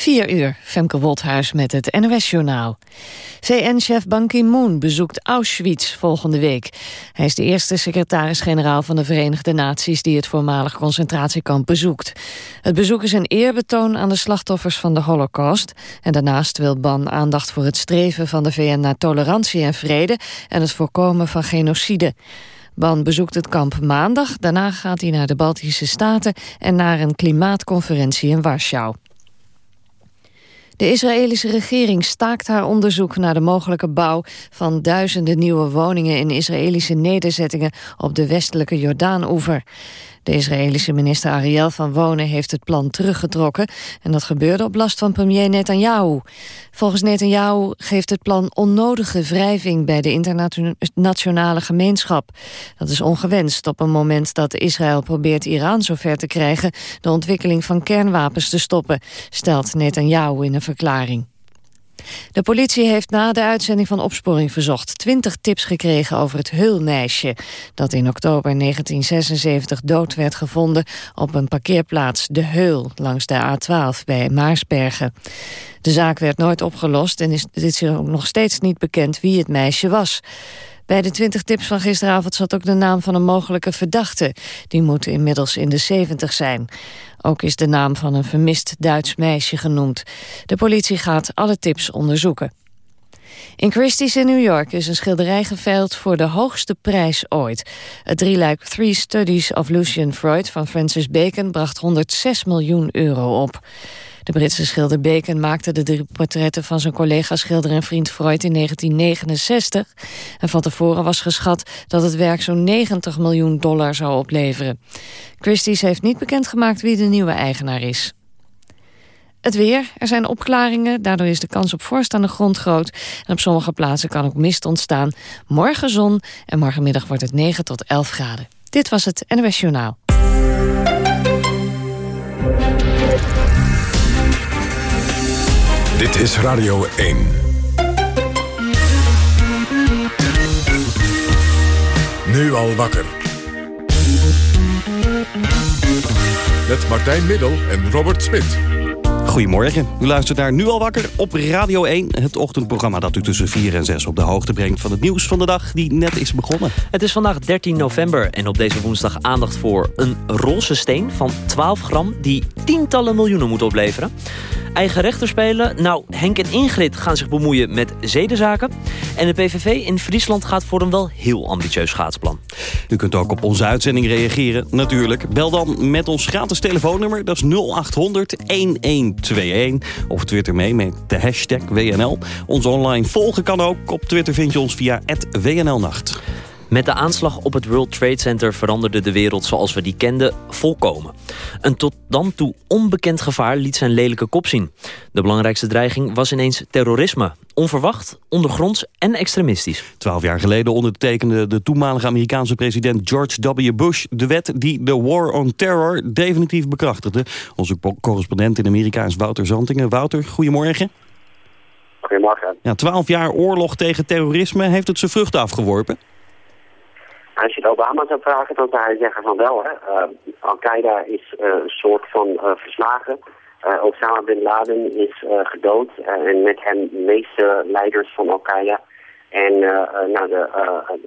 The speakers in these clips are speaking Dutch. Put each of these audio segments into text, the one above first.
4 uur, Femke Wolthuis met het NOS-journaal. VN-chef Ban Ki-moon bezoekt Auschwitz volgende week. Hij is de eerste secretaris-generaal van de Verenigde Naties... die het voormalig concentratiekamp bezoekt. Het bezoek is een eerbetoon aan de slachtoffers van de Holocaust... en daarnaast wil Ban aandacht voor het streven van de VN naar tolerantie en vrede... en het voorkomen van genocide. Ban bezoekt het kamp maandag, daarna gaat hij naar de Baltische Staten... en naar een klimaatconferentie in Warschau. De Israëlische regering staakt haar onderzoek naar de mogelijke bouw van duizenden nieuwe woningen in Israëlische nederzettingen op de westelijke Jordaan-oever. De Israëlische minister Ariel van Wonen heeft het plan teruggetrokken... en dat gebeurde op last van premier Netanyahu. Volgens Netanyahu geeft het plan onnodige wrijving... bij de internationale gemeenschap. Dat is ongewenst op een moment dat Israël probeert Iran zover te krijgen... de ontwikkeling van kernwapens te stoppen, stelt Netanyahu in een verklaring. De politie heeft na de uitzending van Opsporing Verzocht... 20 tips gekregen over het Heulmeisje... dat in oktober 1976 dood werd gevonden... op een parkeerplaats De Heul langs de A12 bij Maarsbergen. De zaak werd nooit opgelost en is, het is nog steeds niet bekend wie het meisje was. Bij de 20 tips van gisteravond zat ook de naam van een mogelijke verdachte. Die moet inmiddels in de 70 zijn. Ook is de naam van een vermist Duits meisje genoemd. De politie gaat alle tips onderzoeken. In Christie's in New York is een schilderij geveild voor de hoogste prijs ooit. Het drieluik Three Studies of Lucian Freud van Francis Bacon bracht 106 miljoen euro op. De Britse schilder Bacon maakte de drie portretten van zijn collega-schilder en vriend Freud in 1969. En van tevoren was geschat dat het werk zo'n 90 miljoen dollar zou opleveren. Christie's heeft niet bekendgemaakt wie de nieuwe eigenaar is. Het weer, er zijn opklaringen, daardoor is de kans op vorst aan de grond groot. En op sommige plaatsen kan ook mist ontstaan. Morgen zon en morgenmiddag wordt het 9 tot 11 graden. Dit was het NOS Journaal. Dit is Radio 1. Nu al wakker. Met Martijn Middel en Robert Smit. Goedemorgen. U luistert naar Nu al wakker op Radio 1. Het ochtendprogramma dat u tussen 4 en 6 op de hoogte brengt... van het nieuws van de dag die net is begonnen. Het is vandaag 13 november en op deze woensdag aandacht voor... een roze steen van 12 gram die tientallen miljoenen moet opleveren. Eigen rechter spelen? Nou, Henk en Ingrid gaan zich bemoeien met zedenzaken. En de PVV in Friesland gaat voor een wel heel ambitieus schaatsplan. U kunt ook op onze uitzending reageren, natuurlijk. Bel dan met ons gratis telefoonnummer, dat is 0800 1121. Of twitter mee met de hashtag WNL. Ons online volgen kan ook. Op Twitter vind je ons via WNLnacht. Met de aanslag op het World Trade Center veranderde de wereld zoals we die kenden volkomen. Een tot dan toe onbekend gevaar liet zijn lelijke kop zien. De belangrijkste dreiging was ineens terrorisme. Onverwacht, ondergronds en extremistisch. Twaalf jaar geleden ondertekende de toenmalige Amerikaanse president George W. Bush... de wet die de War on Terror definitief bekrachtigde. Onze correspondent in Amerika is Wouter Zantingen. Wouter, goedemorgen. Goedemorgen. Ja, twaalf jaar oorlog tegen terrorisme, heeft het zijn vruchten afgeworpen? Als je het Obama zou vragen, dan zou hij zeggen van wel. Uh, Al-Qaeda is uh, een soort van uh, verslagen. Osama Bin Laden is gedood en met hem de meeste leiders van Al-Qaeda. En nou, de,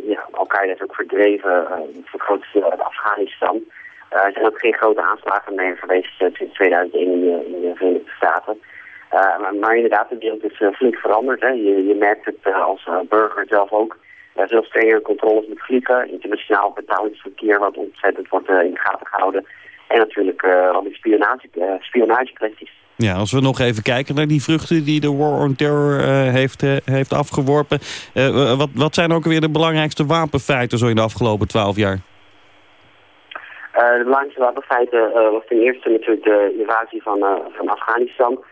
ja, Al-Qaeda is ook verdreven, voor het Afghanistan. er zijn ook geen grote aanslagen meer geweest sinds 2001 in de, Verenigde Staten. Maar, inderdaad, de wereld is flink veranderd. Hè. Je, je merkt het als burger zelf ook. Er veel strengere controles met vliegen, internationaal betalingsverkeer wat ontzettend wordt uh, in de gaten gehouden. En natuurlijk uh, al die spionage, uh, spionagekwesties. Ja, als we nog even kijken naar die vruchten die de War on Terror heeft, heeft afgeworpen. wat, wat zijn ook weer de belangrijkste wapenfeiten zo in de afgelopen twaalf jaar? de belangrijkste wapenfeiten was ten eerste natuurlijk de invasie van, van Afghanistan.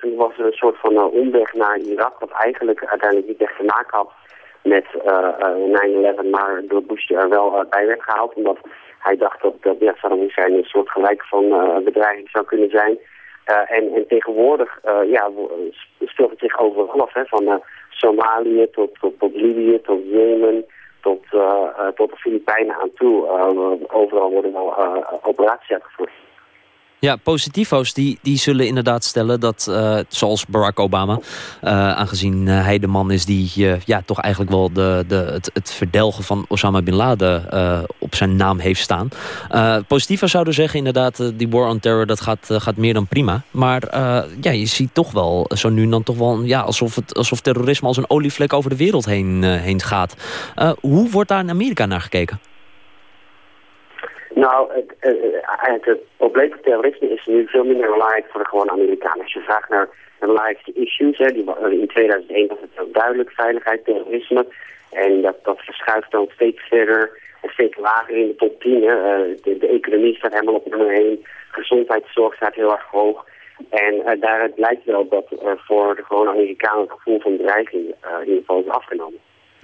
toen was er een soort van omweg naar Irak, wat eigenlijk uiteindelijk niet echt te maken had met 9-11, eh, eh, maar door Bush er wel eh, bij werd gehaald. Omdat hij dacht dat, dat ja, Saddam een soort gelijk van bedreiging zou kunnen zijn. en, en tegenwoordig ja, speelt het zich overal af, hè, van Somalië tot, tot, tot Libië, tot Jemen, tot, tot de Filipijnen aan toe. overal worden wel operaties uitgevoerd. Ja, positivo's die, die zullen inderdaad stellen dat, uh, zoals Barack Obama... Uh, aangezien uh, hij de man is die ja, toch eigenlijk wel de, de, het, het verdelgen van Osama Bin Laden op zijn naam heeft staan. positivo's zouden zeggen inderdaad, die war on terror dat gaat, gaat meer dan prima. Maar ja, je ziet toch wel zo nu dan toch wel ja, alsof, het, alsof terrorisme als een olievlek over de wereld heen, heen gaat. hoe wordt daar in Amerika naar gekeken? Nou, het, het, het, probleem van terrorisme is nu veel minder belangrijk voor de gewone Amerikanen. Als je vraagt naar de belangrijkste issues, hè, die, in 2001 was het zo duidelijk, veiligheid, terrorisme. En dat, dat verschuift dan steeds verder en steeds lager in de top 10. Hè. Uh, de, economie staat helemaal op nummer 1, gezondheidszorg staat heel erg hoog. En uh, daaruit blijkt wel dat uh, voor de gewone Amerikanen het gevoel van bedreiging in ieder geval is afgenomen.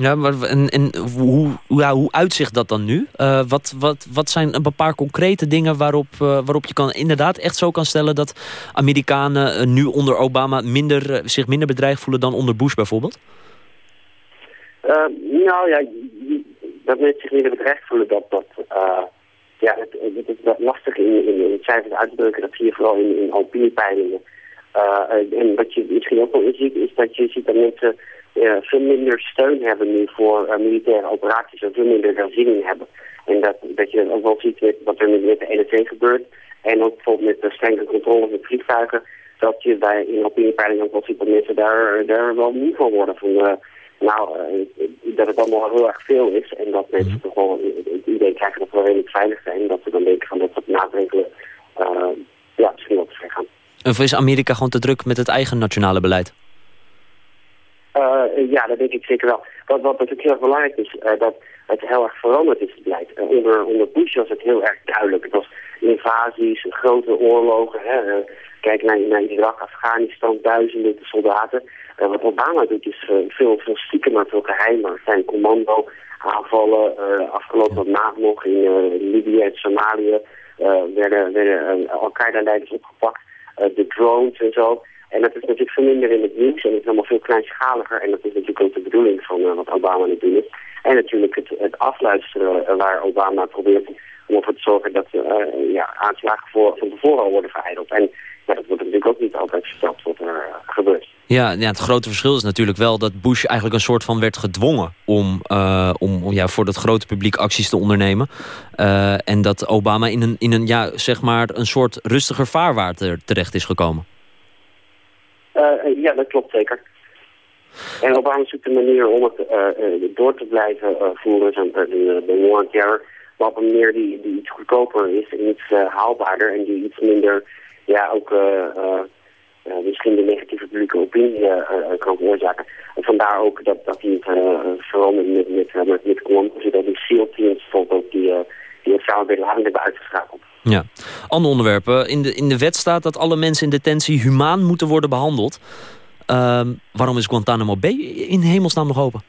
Ja, maar en, en hoe, ja, hoe uitzicht dat dan nu? Uh, wat, wat, wat zijn een paar concrete dingen waarop, uh, waarop je kan, inderdaad echt zo kan stellen... dat Amerikanen uh, nu onder Obama minder, zich minder bedreigd voelen dan onder Bush bijvoorbeeld? nou ja, dat mensen zich minder bedreigd voelen, dat... dat ja, het, is lastig in, in, in het cijfers uit te drukken. Dat zie je vooral in, in opiniepeilingen. en wat je misschien ook wel ziet, is dat je ziet dat mensen veel minder steun hebben nu voor uh, militaire operaties en veel minder in hebben. En dat, dat je ook wel ziet met wat er met de NEC gebeurt en ook bijvoorbeeld met de strenge controle met vliegtuigen, dat je bij in opiniepeiling ook wel ziet dat mensen daar, daar wel moe van worden. Van, uh, nou, dat het allemaal heel erg veel is en dat mensen mhm. toch wel het idee krijgen dat we redelijk veilig zijn. Dat ze dan denken van dat soort maatregelen ja, misschien wel te ver gaan. Of is Amerika gewoon te druk met het eigen nationale beleid? Uh, ja, dat denk ik zeker wel. Wat, wat natuurlijk heel erg belangrijk is, uh, dat het heel erg veranderd is, het beleid. Uh, onder, onder Bush was het heel erg duidelijk. Het was invasies, grote oorlogen. Hè. kijk naar, naar Irak, Afghanistan, duizenden soldaten. wat Obama doet is veel, veel stiekem, maar veel geheimer. zijn commando aanvallen, afgelopen maand nog in Libië en Somalië werden, werden Al-Qaeda-leiders opgepakt. de drones en zo. En dat is natuurlijk veel minder in het nieuws en het is allemaal veel kleinschaliger. En dat is natuurlijk ook de bedoeling van uh, wat Obama nu doen is. En natuurlijk het, het afluisteren uh, waar Obama probeert om ervoor te zorgen dat uh, ja, aanslagen voor, van tevoren al worden verijdeld. En ja, dat wordt natuurlijk ook niet altijd verteld wat er gebeurt. Ja, ja, het grote verschil is natuurlijk wel dat Bush eigenlijk een soort van werd gedwongen om, om, om ja, voor dat grote publiek acties te ondernemen. en dat Obama in een, in een, ja, zeg maar een soort rustiger vaarwater terecht is gekomen. Uh, ja, dat klopt zeker. En Obama zoekt een manier om het uh, door te blijven voeren, de, de war on terror, maar op een manier die, die iets goedkoper is en iets haalbaarder en die iets minder, ja, ook misschien de negatieve publieke opinie kan veroorzaken. En vandaar ook dat, dat hij het vooral met, met, met, met, met Columbus, dat die SEAL-teams bijvoorbeeld ook die, die het samen hebben uitgeschakeld. Ja. Ander onderwerpen. In de, in de wet staat dat alle mensen in detentie humaan moeten worden behandeld. Uh, waarom is Guantanamo Bay in hemelsnaam nog open?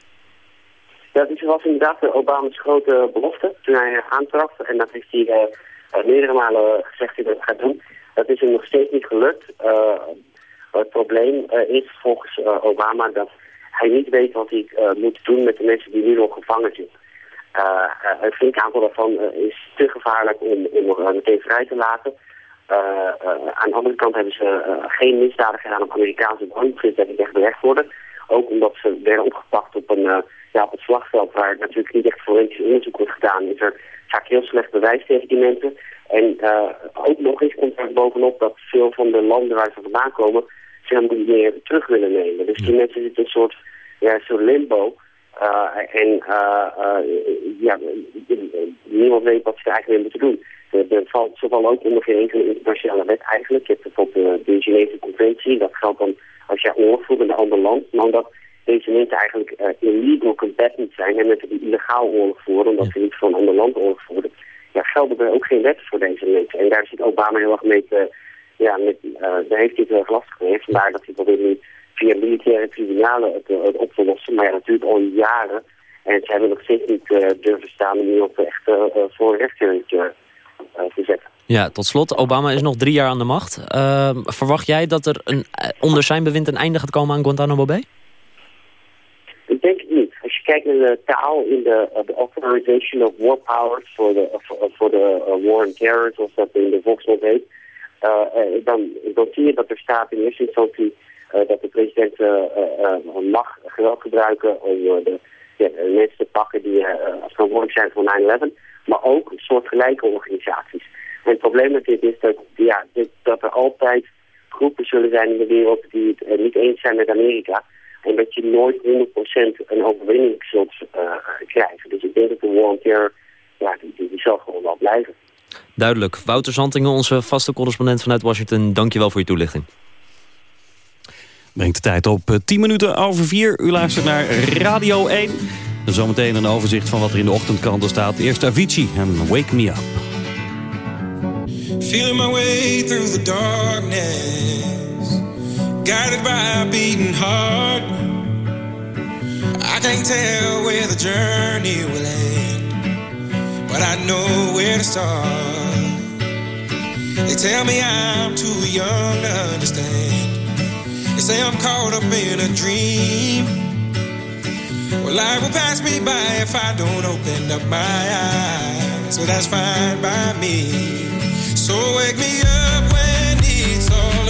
Ja, dat was inderdaad Obama's grote belofte toen hij aantrad. En dat heeft hij uh, meerdere malen gezegd dat hij dat gaat doen. Dat is hem nog steeds niet gelukt. Het probleem is volgens Obama dat hij niet weet wat hij moet doen met de mensen die nu nog gevangen zitten. Uh, een flink aantal daarvan eh, is te gevaarlijk om, om meteen vrij te laten. aan de andere kant hebben ze geen misdaden gedaan op Amerikaanse grond, dat niet echt berecht worden. Ook omdat ze werden opgepakt op, een, ja, op het slagveld waar natuurlijk niet echt forensisch onderzoek wordt gedaan. Is er vaak heel slecht bewijs tegen die mensen. En ook nog eens komt er bovenop dat veel van de landen waar ze vandaan komen ze helemaal niet meer terug willen nemen. Dus die mensen zitten een soort, ja, een soort limbo. Uh, en uh, ja, niemand weet wat ze eigenlijk moeten doen. Er valt zowel ook onder geen enkele internationale wet eigenlijk. Je hebt bijvoorbeeld de, de Geneve Conventie. Dat geldt dan als je oorlog voert in een ander land. Maar omdat deze mensen eigenlijk uh, illegal combatant zijn en mensen die illegaal oorlog voeren, omdat ze niet van een ander land oorlog voeren, ja, gelden er ook geen wet voor deze mensen. En daar zit Obama heel erg mee te, ja, met, uh, daar heeft hij het heel erg lastig mee. Vandaar dat hij probeert nu via militaire tribunalen het, het op te lossen. Maar ja, dat duurt al jaren. En ze hebben nog steeds niet uh, durven staan om iemand echt uh, voor een rechter te, te zetten. Ja, tot slot. Obama is nog drie jaar aan de macht. Uh, verwacht jij dat er een, onder zijn bewind een einde gaat komen aan Guantanamo Bay? Ik denk het niet. Als je kijkt naar de taal in de, de Authorization of War Powers voor de, voor de war on terror, zoals dat in de volksmond heet, dan, dan zie je dat er staat in eerste instantie dat de president mag geweld gebruiken om de, ja, mensen te pakken die verantwoordelijk zijn voor 9-11. Maar ook soortgelijke organisaties. En het probleem met dit is dat, ja, dat er altijd groepen zullen zijn in de wereld die het niet eens zijn met Amerika. En dat je nooit 100% een overwinning zult krijgen. Dus ik denk dat de war on die, die, zal gewoon wel blijven. Duidelijk. Wouter Zantingen, onze vaste correspondent vanuit Washington. Dankjewel voor je toelichting. Brengt de tijd op 10 minuten over 4. U luistert naar Radio 1. En zometeen een overzicht van wat er in de ochtendkranten staat. Eerst Avicii en Wake Me Up. Feeling my way through the darkness Guided by a beating heart I can't tell where the journey will end But I know where to start They tell me I'm too young to understand They say I'm caught up in a dream well, life will pass me by if I don't open up my eyes. So that's fine by me. So wake me up when it's all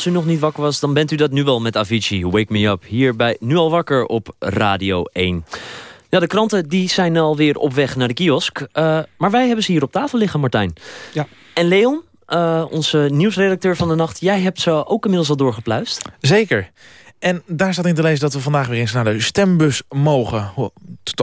Als u nog niet wakker was, dan bent u dat nu wel met Avicii. Wake Me Up, hier bij Nu Al Wakker op Radio 1. Ja, de kranten die zijn alweer op weg naar de kiosk. Uh, maar wij hebben ze hier op tafel liggen, Martijn. Ja. En Leon, uh, onze nieuwsredacteur van de nacht... jij hebt ze ook inmiddels al doorgepluist. Zeker. En daar staat in te lezen dat we vandaag weer eens naar de stembus mogen.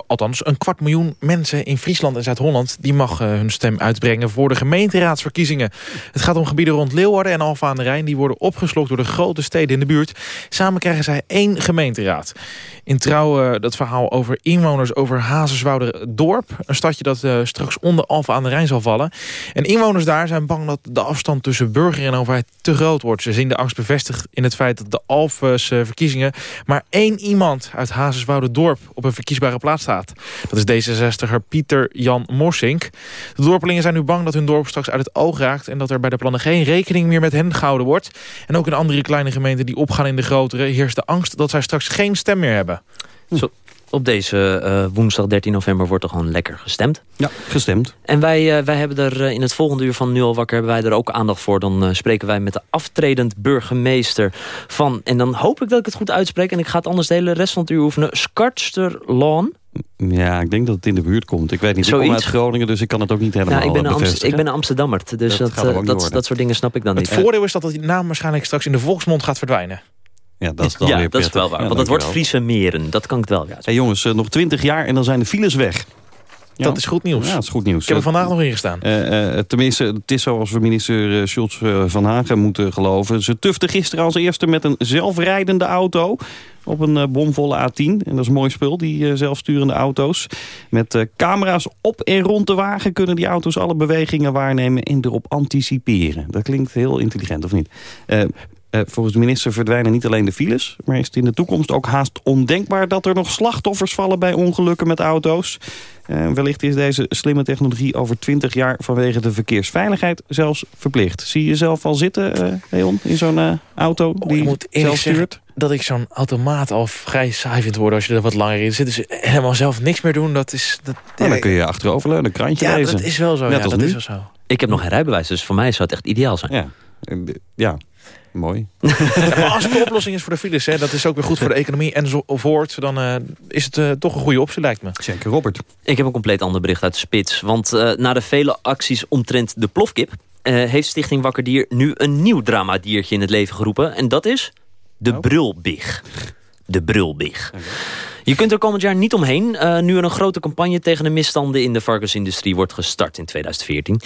Althans, een kwart miljoen mensen in Friesland en Zuid-Holland... die mag uh, hun stem uitbrengen voor de gemeenteraadsverkiezingen. Het gaat om gebieden rond Leeuwarden en Alfa aan de Rijn... die worden opgeslokt door de grote steden in de buurt. Samen krijgen zij één gemeenteraad. In trouw uh, dat verhaal over inwoners over Hazeswoude-dorp. Een stadje dat uh, straks onder Alfa aan de Rijn zal vallen. En inwoners daar zijn bang dat de afstand tussen burger en overheid te groot wordt. Ze zien de angst bevestigd in het feit dat de Alfes verkiezingen... maar één iemand uit Hazeswoude-dorp op een verkiesbare plaats staat. Dat is D66er Pieter Jan Morsink. De dorpelingen zijn nu bang dat hun dorp straks uit het oog raakt... en dat er bij de plannen geen rekening meer met hen gehouden wordt. En ook in andere kleine gemeenten die opgaan in de grotere... heerst de angst dat zij straks geen stem meer hebben. Zo, op deze uh, woensdag 13 november wordt er gewoon lekker gestemd. Ja, gestemd. En wij, uh, wij hebben er uh, in het volgende uur van Nu al wakker... hebben wij er ook aandacht voor. Dan spreken wij met de aftredend burgemeester van... en dan hoop ik dat ik het goed uitspreek... en ik ga het anders de hele rest van het uur oefenen. Skartsterlaan. Ja, ik denk dat het in de buurt komt. Ik weet niet, Zoiets. ik kom uit Groningen, dus ik kan het ook niet helemaal ja, ik ben een bevestigen. ik ben een Amsterdammer, dus dat, dat, dat, dat, soort dingen snap ik dan het niet. Het voordeel is dat die naam waarschijnlijk straks in de volksmond gaat verdwijnen. Ja, dat is, dan ja, weer dat is wel waar. Ja, want het wordt Friese meren. Dat kan ik het wel. Ja. Hey jongens, uh, nog 20 jaar en dan zijn de files weg. Ja. Dat is goed nieuws. Ja, dat is goed nieuws. Ik heb er vandaag nog in gestaan. Uh, uh, tenminste, het is zoals we minister Schultz van Hagen moeten geloven. Ze tufte gisteren als eerste met een zelfrijdende auto op een bomvolle A10. En dat is mooi spul, die zelfsturende auto's. Met camera's op en rond de wagen kunnen die auto's alle bewegingen waarnemen en erop anticiperen. Dat klinkt heel intelligent, of niet? Uh, volgens de minister verdwijnen niet alleen de files... maar is het in de toekomst ook haast ondenkbaar... dat er nog slachtoffers vallen bij ongelukken met auto's. Uh, wellicht is deze slimme technologie over 20 jaar... vanwege de verkeersveiligheid zelfs verplicht. Zie je jezelf al zitten, uh, Leon, in zo'n auto die oh, moet zelf stuurt? dat ik zo'n automaat al vrij saai vind worden... als je er wat langer in zit. Dus helemaal zelf niks meer doen, dat is... Dat, nou, dan kun je achteroverleunen, een krantje ja, lezen. dat is wel zo. Net ja, als dat nu. is wel zo. Ik heb nog geen rijbewijs, dus voor mij zou het echt ideaal zijn. Ja, ja. Mooi. Ja, maar als het de oplossing is voor de files, hè, dat is ook weer goed voor de economie enzovoort... dan uh, is het uh, toch een goede optie, lijkt me. Zeker, Robert. Ik heb een compleet ander bericht uit de spits. Want uh, na de vele acties omtrent de plofkip... heeft Stichting Wakker Dier nu een nieuw dramadiertje in het leven geroepen. En dat is de oh. brulbig. De brulbig. Okay. Je kunt er komend jaar niet omheen... Uh, nu er een grote campagne tegen de misstanden in de varkensindustrie wordt gestart in 2014.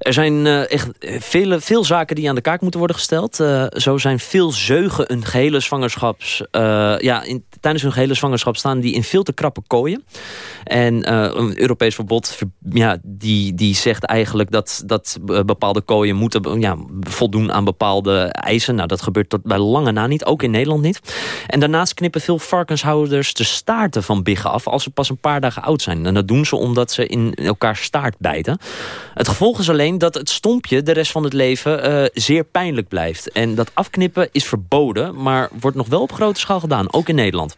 Er zijn uh, echt vele, veel zaken die aan de kaak moeten worden gesteld. Uh, zo zijn veel zeugen een gehele zwangerschaps... Ja, tijdens hun gehele zwangerschap staan die in veel te krappe kooien. En een Europees verbod ja, die, die zegt eigenlijk dat, dat bepaalde kooien moeten ja, voldoen aan bepaalde eisen. Nou, dat gebeurt tot bij lange na niet, ook in Nederland niet. En daarnaast knippen veel varkenshouders de staarten van biggen af... als ze pas een paar dagen oud zijn. En dat doen ze omdat ze in elkaar staart bijten. Het gevolg is alleen dat het stompje de rest van het leven uh, zeer pijnlijk blijft. En dat afknippen is verboden, maar wordt nog wel op grote schaal gedaan. Ook in Nederland.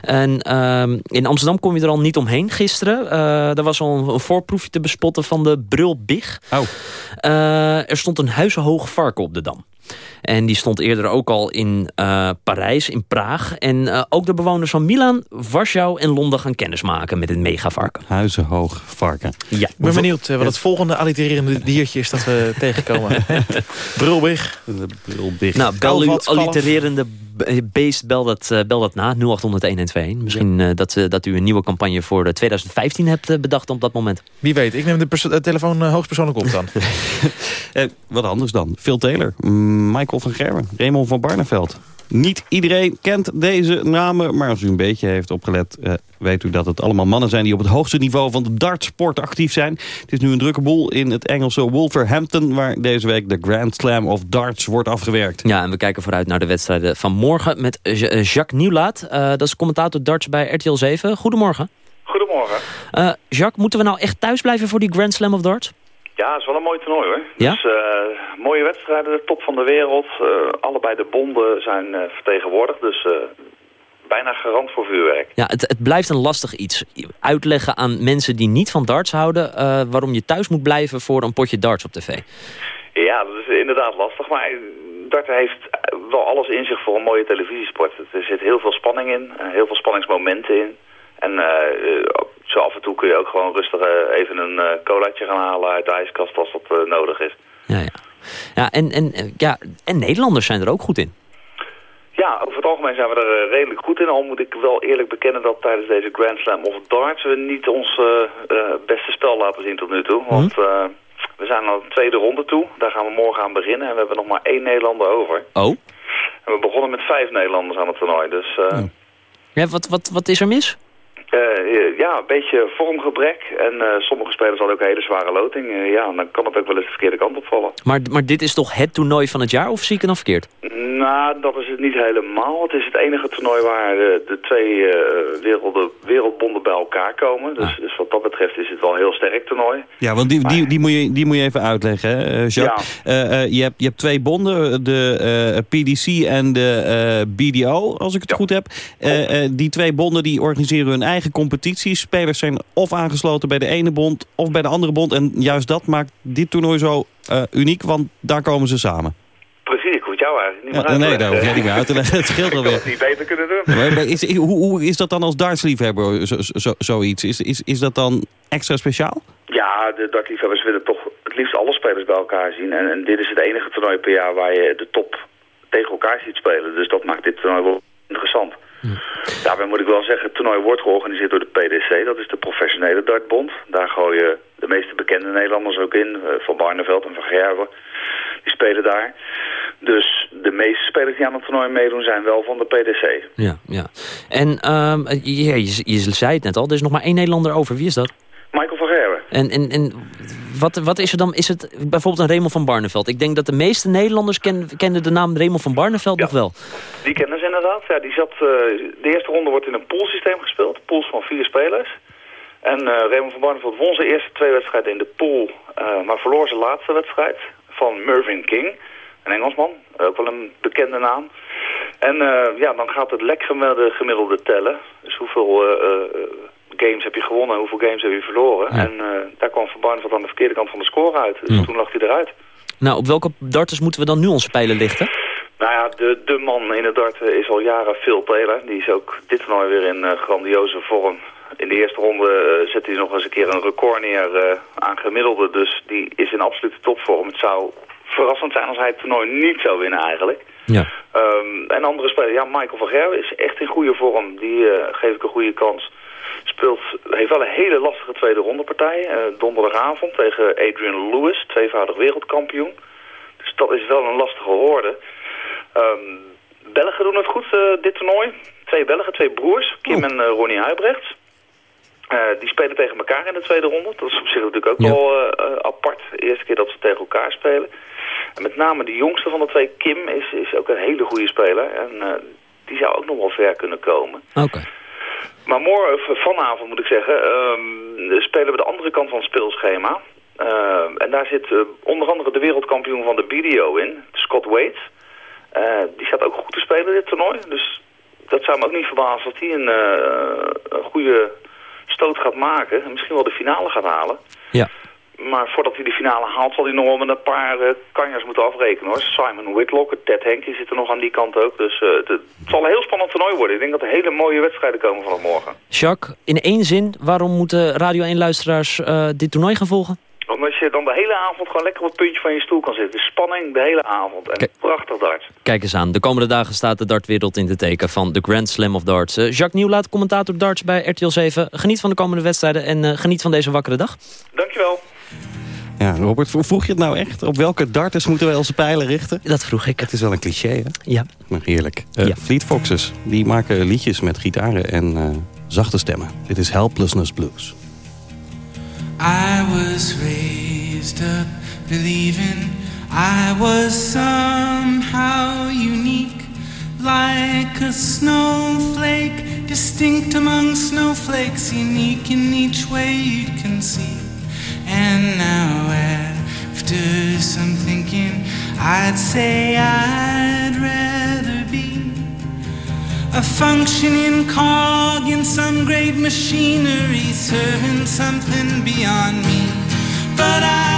En uh, in Amsterdam kom je er al niet omheen gisteren. Uh, er was al een, voorproefje te bespotten van de brulbig. Oh. Uh, er stond een huizenhoog varken op de Dam. En die stond eerder ook al in uh, Parijs, in Praag. En uh, ook de bewoners van Milaan, Warschau en Londen gaan kennismaken met het megavarken. Huizenhoog varken. Ja. Ik ben benieuwd uh, wat het volgende allitererende diertje is dat we tegenkomen. Brulbig. Brulbig. Nou, bel uw allitererende beest, bel dat, uh, bel dat na. 0800 Misschien ja. dat, dat u een nieuwe campagne voor 2015 hebt bedacht op dat moment. Wie weet, ik neem de telefoon hoogstpersoonlijk op dan. wat anders dan. Phil Taylor. Michael van Gerwen, Raymond van Barneveld. Niet iedereen kent deze namen, maar als u een beetje heeft opgelet... Uh, weet u dat het allemaal mannen zijn die op het hoogste niveau van de dartsport actief zijn. Het is nu een drukke boel in het Engelse Wolverhampton... waar deze week de Grand Slam of Darts wordt afgewerkt. Ja, en we kijken vooruit naar de wedstrijden van morgen met Jacques Nieuwlaat. Uh, dat is commentator darts bij RTL 7. Goedemorgen. Goedemorgen. Uh, Jacques, moeten we nou echt thuis blijven voor die Grand Slam of Darts? Ja, het is wel een mooi toernooi hoor. Ja? Dus, uh, mooie wedstrijden, de top van de wereld. Uh, allebei de bonden zijn uh, vertegenwoordigd, dus bijna garant voor vuurwerk. Ja, het, het, blijft een lastig iets. Uitleggen aan mensen die niet van darts houden... waarom je thuis moet blijven voor een potje darts op tv. Ja, dat is inderdaad lastig, maar darten heeft wel alles in zich voor een mooie televisiesport. Er zit heel veel spanning in, heel veel spanningsmomenten in. En zo af en toe kun je ook gewoon rustig uh, even een uh, colaatje gaan halen uit de ijskast als dat uh, nodig is. Ja, ja. ja, en, en, ja, en Nederlanders zijn er ook goed in. ja, over het algemeen zijn we er eh, redelijk goed in. Al moet ik wel eerlijk bekennen dat tijdens deze Grand Slam of darts we niet ons beste spel laten zien tot nu toe. Mhm. Want we zijn aan de tweede ronde toe. Daar gaan we morgen aan beginnen en we hebben nog maar één Nederlander over. Oh? En we begonnen met vijf Nederlanders aan het toernooi, dus... Ja, wat, wat, wat is er mis? Uh, ja, een beetje vormgebrek. En uh, sommige spelers hadden ook een hele zware loting. Uh, ja, dan kan het ook wel eens de verkeerde kant opvallen. Maar, maar dit is toch het toernooi van het jaar of zie ik het dan verkeerd? Nou, dat is het niet helemaal. Het is het enige toernooi waar de, de twee werelden, wereldbonden bij elkaar komen. Dus, ah. dus wat dat betreft is het wel een heel sterk toernooi. Ja, want die, die, die, moet, je, die moet je even uitleggen, hè, Jacques. Ja. je, hebt, je hebt twee bonden, de PDC en de BDO, als ik het goed heb. die twee bonden die organiseren hun eigen eigen competities. Spelers zijn of aangesloten bij de ene bond of bij de andere bond. En juist dat maakt dit toernooi zo uh, uniek, want daar komen ze samen. Precies, ik hoef jou eigenlijk niet meer uit te Nee, daar hoef jij niet meer uit te leggen. Het scheelt alweer. Ik het niet beter kunnen doen. is, hoe, hoe, is dat dan als dartsliefhebber, zo, zo, zoiets? Is, is, is dat dan extra speciaal? Ja, de dartliefhebbers willen toch het liefst alle spelers bij elkaar zien. En, en dit is het enige toernooi per jaar waar je de top tegen elkaar ziet spelen. Dus dat maakt dit toernooi wel interessant. Daarbij moet ik wel zeggen, het toernooi wordt georganiseerd door de PDC. Dat is de professionele dartbond. Daar gooien de meeste bekende Nederlanders ook in. Eh, van Barneveld en Van Gerwen. Die spelen daar. Dus de meeste spelers die aan het toernooi meedoen zijn wel van de PDC. Ja, ja. En um, je, je, je, zei het net al, er is nog maar één Nederlander over. Wie is dat? Michael van Gerwen. En, en, en wat, wat is er dan? Is het bijvoorbeeld een Raymond van Barneveld? Ik denk dat de meeste Nederlanders ken, kenden de naam Raymond van Barneveld nog wel. Die kennen ze inderdaad. Ja, die zat, uh, de eerste ronde wordt in een poolsysteem gespeeld. Pools van vier spelers. En uh, Raymond van Barneveld won zijn eerste twee wedstrijden in de pool. Uh, maar verloor zijn laatste wedstrijd van Mervyn King. Een Engelsman. Ook wel een bekende naam. En ja, dan gaat het lek gemiddelde tellen. Dus hoeveel games heb je gewonnen, hoeveel games heb je verloren. En uh, daar kwam Van Barneveld aan de verkeerde kant van de score uit. Dus toen lag hij eruit. Nou, op welke darters moeten we dan nu onze pijlen lichten? Nou ja, de, de man in het darten is al jaren veel Taylor. Die is ook dit toernooi weer in uh, grandioze vorm. In de eerste ronde uh, zette hij nog eens een keer een record neer aan gemiddelde. Dus die is in absolute topvorm. Het zou verrassend zijn als hij het toernooi niet zou winnen eigenlijk. Ja. Um, en andere spelers, ja, Michael van Gerwen is echt in goede vorm. Die geef ik een goede kans. Speelt, heeft wel een hele lastige tweede rondepartij. Uh, donderdagavond tegen Adrian Lewis, tweevoudig wereldkampioen. Dus dat is wel een lastige hoorde. Um, Belgen doen het goed, uh, dit toernooi. Twee Belgen, twee broers, Kim oh. en uh, Ronnie Huibrecht. die spelen tegen elkaar in de tweede ronde. Dat is op zich natuurlijk ook wel apart. De eerste keer dat ze tegen elkaar spelen. En met name de jongste van de twee, Kim, is, is ook een hele goede speler. En die zou ook nog wel ver kunnen komen. Oké. Maar morgen, vanavond moet ik zeggen, um, spelen we de andere kant van het speelschema. Uh, en daar zit uh, onder andere de wereldkampioen van de BDO in, Scott Wade. Uh, die gaat ook goed te spelen dit toernooi. Dus dat zou me ook niet verbazen als hij een, eh, een goede stoot gaat maken. En misschien wel de finale gaat halen. Ja. Maar voordat hij de finale haalt, zal hij nog wel met een paar uh, kanjers moeten afrekenen hoor. Simon Whitlock, Ted Henke zit er nog aan die kant ook. Dus uh, het, het, zal een heel spannend toernooi worden. Ik denk dat er hele mooie wedstrijden komen vanaf morgen. Jacques, in één zin, waarom moeten Radio 1 luisteraars uh, dit toernooi gaan volgen? Omdat je dan de hele avond gewoon lekker op het puntje van je stoel kan zitten. De spanning de hele avond. En prachtig darts. Kijk eens aan. De komende dagen staat de dartwereld in de teken van de Grand Slam of Darts. Jacques Nieuwlaat, commentator darts bij RTL 7. Geniet van de komende wedstrijden en geniet van deze wakkere dag. Dankjewel. Ja, Robert, vroeg je het nou echt? Op welke darters moeten wij onze pijlen richten? Dat vroeg ik. Het is wel een cliché, hè? Ja. Maar heerlijk. Uh, ja. Fleet Foxes, die maken liedjes met gitaren en uh, zachte stemmen. Dit is Helplessness Blues. I was raised up believing I was somehow unique Like a snowflake, distinct among snowflakes Unique in each way you can see And now, after some thinking, I'd say I'd rather be a functioning cog in some great machinery, serving something beyond me. But I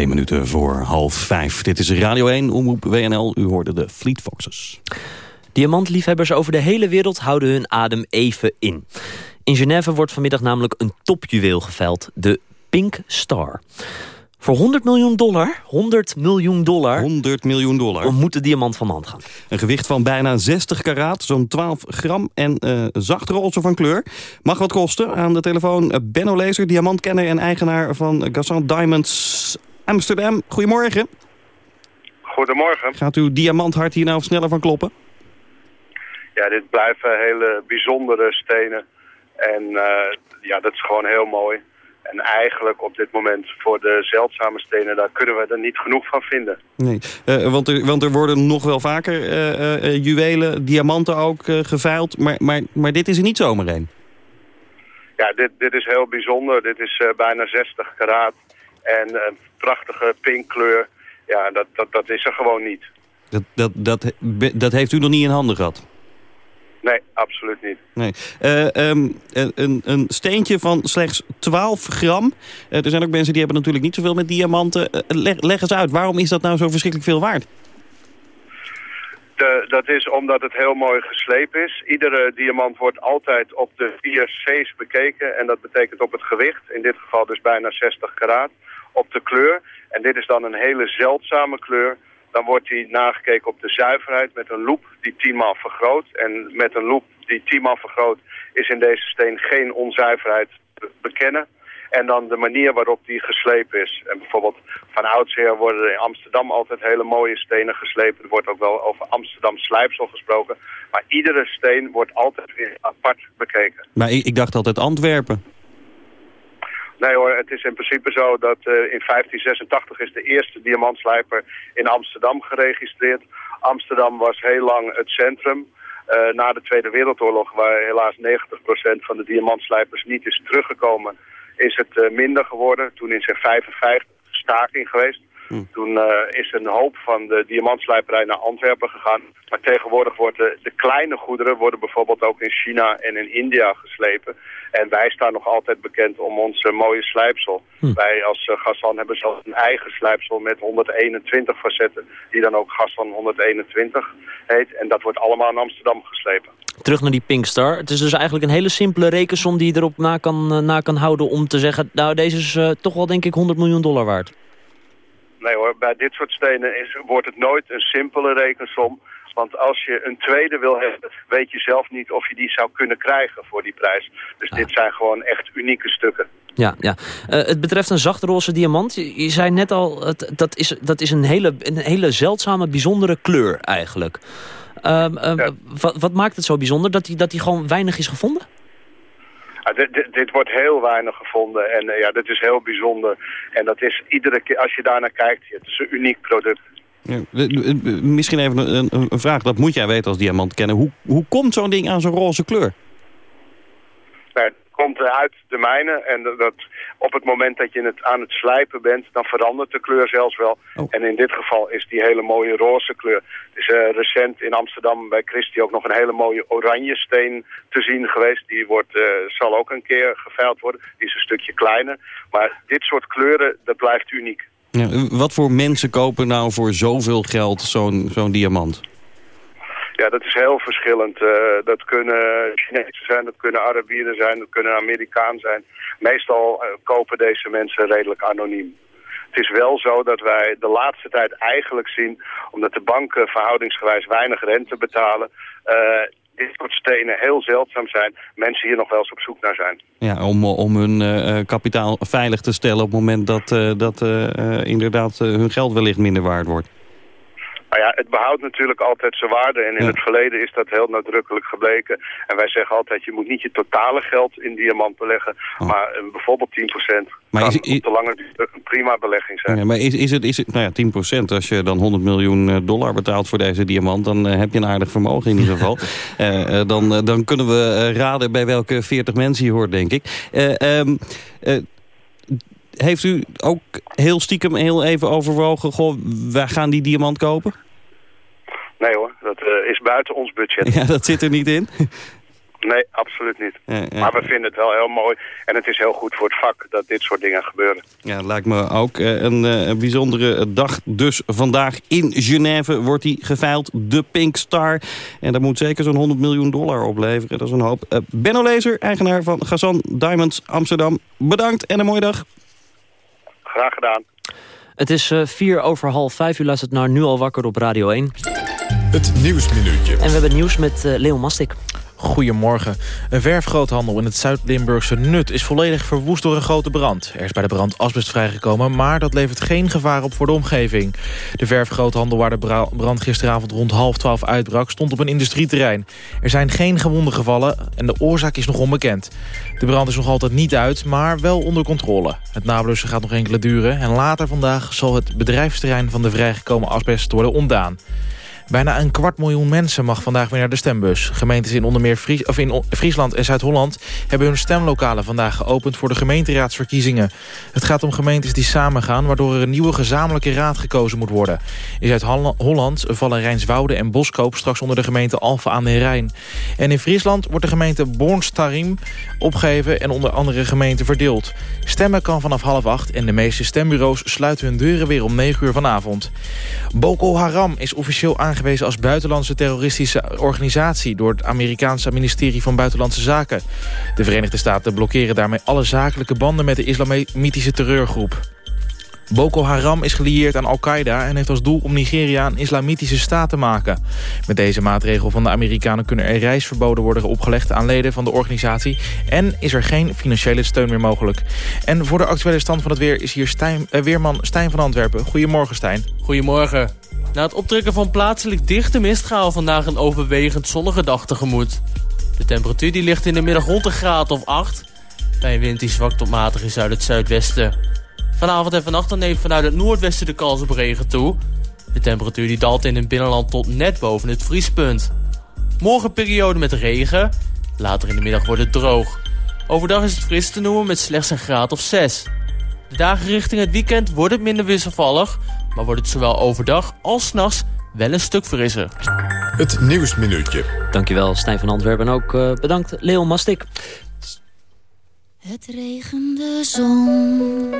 Twee minuten voor half vijf. Dit is Radio 1, Omroep WNL. U hoorde de Fleet Foxes. Diamantliefhebbers over de hele wereld houden hun adem even in. In Genève wordt vanmiddag namelijk een topjuweel geveild. De Pink Star. Voor 100 miljoen dollar, 100 miljoen dollar... 100 miljoen dollar. moet de diamant van de hand gaan. Een gewicht van bijna 60 karaat, zo'n 12 gram en uh, zacht roze van kleur. Mag wat kosten. Aan de telefoon uh, Benno Lezer, diamantkenner en eigenaar van Gassan Diamonds Amsterdam. Goedemorgen. Goedemorgen. Gaat uw diamanthart hier nou sneller van kloppen? Ja, dit blijven hele bijzondere stenen. En uh, ja, dat is gewoon heel mooi. En eigenlijk op dit moment voor de zeldzame stenen, daar kunnen we er niet genoeg van vinden. Nee, uh, want, er, want er worden nog wel vaker uh, uh, juwelen, diamanten ook geveild. Maar, maar, maar dit is er niet zomaar een. Ja, dit, dit is heel bijzonder. Dit is bijna 60 karaat. En een prachtige pinkkleur. Ja, dat, dat, dat is er gewoon niet. Dat, dat, dat, dat heeft u nog niet in handen gehad? Nee, absoluut niet. Nee. Uh, um, een, een steentje van slechts 12 gram. Uh, er zijn ook mensen die hebben natuurlijk niet zoveel met diamanten. Uh, leg, leg, eens uit, waarom is dat nou zo verschrikkelijk veel waard? De, dat is omdat het heel mooi geslepen is. Iedere diamant wordt altijd op de vier C's bekeken. En dat betekent op het gewicht. In dit geval dus bijna 60 karaat. Op de kleur. En dit is dan een hele zeldzame kleur. Dan wordt die nagekeken op de zuiverheid met een loop die tienmaal vergroot. En met een loop die tienmaal vergroot is in deze steen geen onzuiverheid te bekennen. En dan de manier waarop die geslepen is. En bijvoorbeeld van oudsher worden in Amsterdam altijd hele mooie stenen geslepen. Er wordt ook wel over Amsterdam slijpsel gesproken. Maar iedere steen wordt altijd weer apart bekeken. Maar ik, ik dacht altijd Antwerpen. Nee hoor, het is in principe zo dat uh, in 1586 is de eerste diamantslijper in Amsterdam geregistreerd. Amsterdam was heel lang het centrum. Uh, na de Tweede Wereldoorlog, waar helaas 90% van de diamantslijpers niet is teruggekomen, is het uh, minder geworden. Toen is er 55 staking geweest. Hm. Toen uh, is een hoop van de diamantslijperij naar Antwerpen gegaan. Maar tegenwoordig worden de kleine goederen worden bijvoorbeeld ook in China en in India geslepen. En wij staan nog altijd bekend om onze mooie slijpsel. Hm. Wij als uh, Gassan hebben zelfs een eigen slijpsel met 121 facetten. Die dan ook Gassan 121 heet. En dat wordt allemaal in Amsterdam geslepen. Terug naar die Pink Star. Het is dus eigenlijk een hele simpele rekensom die je erop na kan, uh, na kan houden om te zeggen... nou, deze is toch wel denk ik 100 miljoen dollar waard. Nee hoor, bij dit soort stenen is, wordt het nooit een simpele rekensom. Want als je een tweede wil hebben, weet je zelf niet of je die zou kunnen krijgen voor die prijs. Dus dit zijn gewoon echt unieke stukken. Ja, ja. Uh, het betreft een zachtroze diamant. Je, je zei net al, het, dat, is, dat is een hele, een hele zeldzame, bijzondere kleur eigenlijk. Um, um, ja. wat, wat, maakt het zo bijzonder? Dat die, dat die gewoon weinig is gevonden? Ja, dit, dit, dit, wordt heel weinig gevonden en uh, ja, dit is heel bijzonder. En dat is iedere keer, als je daarnaar kijkt, het is een uniek product. Ja, misschien even een, een, een, vraag, dat moet jij weten als diamant kennen. Hoe, hoe komt zo'n ding aan zo'n roze kleur? Nou, komt uit de mijnen en dat, op het moment dat je het aan het slijpen bent, dan verandert de kleur zelfs wel. Oh. En in dit geval is die hele mooie roze kleur. Het is uh, recent in Amsterdam bij Christie ook nog een hele mooie oranje steen te zien geweest. Die wordt, uh, zal ook een keer geveild worden. Die is een stukje kleiner. Maar dit soort kleuren, dat blijft uniek. Ja, wat voor mensen kopen nou voor zoveel geld zo'n zo'n diamant? Ja, dat is heel verschillend. Uh, dat kunnen Chinezen zijn, dat kunnen Arabieren zijn, dat kunnen Amerikaan zijn. Meestal uh, kopen deze mensen redelijk anoniem. Het is wel zo dat wij de laatste tijd eigenlijk zien, omdat de banken verhoudingsgewijs weinig rente betalen, uh, dit soort stenen heel zeldzaam zijn, mensen hier nog wel eens op zoek naar zijn. Ja, om, om hun kapitaal veilig te stellen op het moment dat, dat inderdaad hun geld wellicht minder waard wordt. Nou ja, het behoudt natuurlijk altijd zijn waarde. En in ja. het verleden is dat heel nadrukkelijk gebleken. En wij zeggen altijd, je moet niet je totale geld in diamanten leggen. Oh. Maar uh, bijvoorbeeld 10% maar kan is, op de lange duur een prima belegging zijn. Ja, maar is, is, het, is het, nou ja, 10% als je dan 100 miljoen dollar betaalt voor deze diamant... dan uh, heb je een aardig vermogen in ieder geval. uh, dan, dan kunnen we raden bij welke 40 mensen je hoort, denk ik. Um, heeft u ook heel stiekem heel even overwogen... goh, wij gaan die diamant kopen? Nee hoor, dat uh, is buiten ons budget. Ja, dat zit er niet in? Nee, absoluut niet. Ja, ja. Maar we vinden het wel heel mooi. En het is heel goed voor het vak dat dit soort dingen gebeuren. Ja, lijkt me ook eh, een eh, bijzondere dag. Dus vandaag in Genève wordt die geveild, de Pink Star. En dat moet zeker zo'n 100 miljoen dollar opleveren. Dat is een hoop. Eh, Benno Lezer, eigenaar van Gazan Diamonds Amsterdam. Bedankt en een mooie dag. Graag gedaan. Het is eh, vier over half vijf. U luistert naar Nu al wakker op Radio 1. Het Nieuwsminuutje. En we hebben nieuws met eh, Leon Mastik. Goedemorgen. Een verfgroothandel in het Zuid-Limburgse Nut is volledig verwoest door een grote brand. Er is bij de brand asbest vrijgekomen, maar dat levert geen gevaar op voor de omgeving. De verfgroothandel waar de bra- brand gisteravond rond half twaalf uitbrak stond op een industrieterrein. Er zijn geen gewonden gevallen en de oorzaak is nog onbekend. De brand is nog altijd niet uit, maar wel onder controle. Het nablussen gaat nog enkele duren en later vandaag zal het bedrijfsterrein van de vrijgekomen asbest worden ontdaan. Bijna een kwart miljoen mensen mag vandaag weer naar de stembus. Gemeentes in onder meer Fries, of in Friesland en Zuid-Holland... hebben hun stemlokalen vandaag geopend voor de gemeenteraadsverkiezingen. Het gaat om gemeentes die samengaan... waardoor er een nieuwe gezamenlijke raad gekozen moet worden. In Zuid-Holland vallen Rijnswoude en Boskoop... straks onder de gemeente Alphen aan de Rijn. En in Friesland wordt de gemeente Bornstarim opgeheven... en onder andere gemeenten verdeeld. Stemmen kan vanaf half acht... en de meeste stembureaus sluiten hun deuren weer om 9 uur vanavond. Boko Haram is officieel aangewezen als buitenlandse terroristische organisatie... door het Amerikaanse ministerie van Buitenlandse Zaken. De Verenigde Staten blokkeren daarmee alle zakelijke banden... met de islamitische terreurgroep. Boko Haram is gelieerd aan Al-Qaeda en heeft als doel om Nigeria een islamitische staat te maken. Met deze maatregel van de Amerikanen kunnen er reisverboden worden opgelegd aan leden van de organisatie en is er geen financiële steun meer mogelijk. En voor de actuele stand van het weer is hier eh, weerman Stijn van Antwerpen. Goedemorgen Stijn. Goedemorgen. Na het optrekken van plaatselijk dichte mist gaan we vandaag een overwegend zonnige dag tegemoet. De temperatuur die ligt in de middag rond een graad of 8. Bij een wind die zwak tot matig is uit het zuidwesten. Vanavond en vannacht dan neemt vanuit het noordwesten de kans op regen toe. De temperatuur die daalt in het binnenland tot net boven het vriespunt. Morgen periode met regen. Later in de middag wordt het droog. Overdag is het fris te noemen met slechts een graad of 6. De dagen richting het weekend wordt het minder wisselvallig, maar wordt het zowel overdag als 's nachts wel een stuk frisser. Het Nieuwsminuutje. Dankjewel Stijn van Antwerpen. En ook eh, bedankt Leon Mastik. Het regende zon.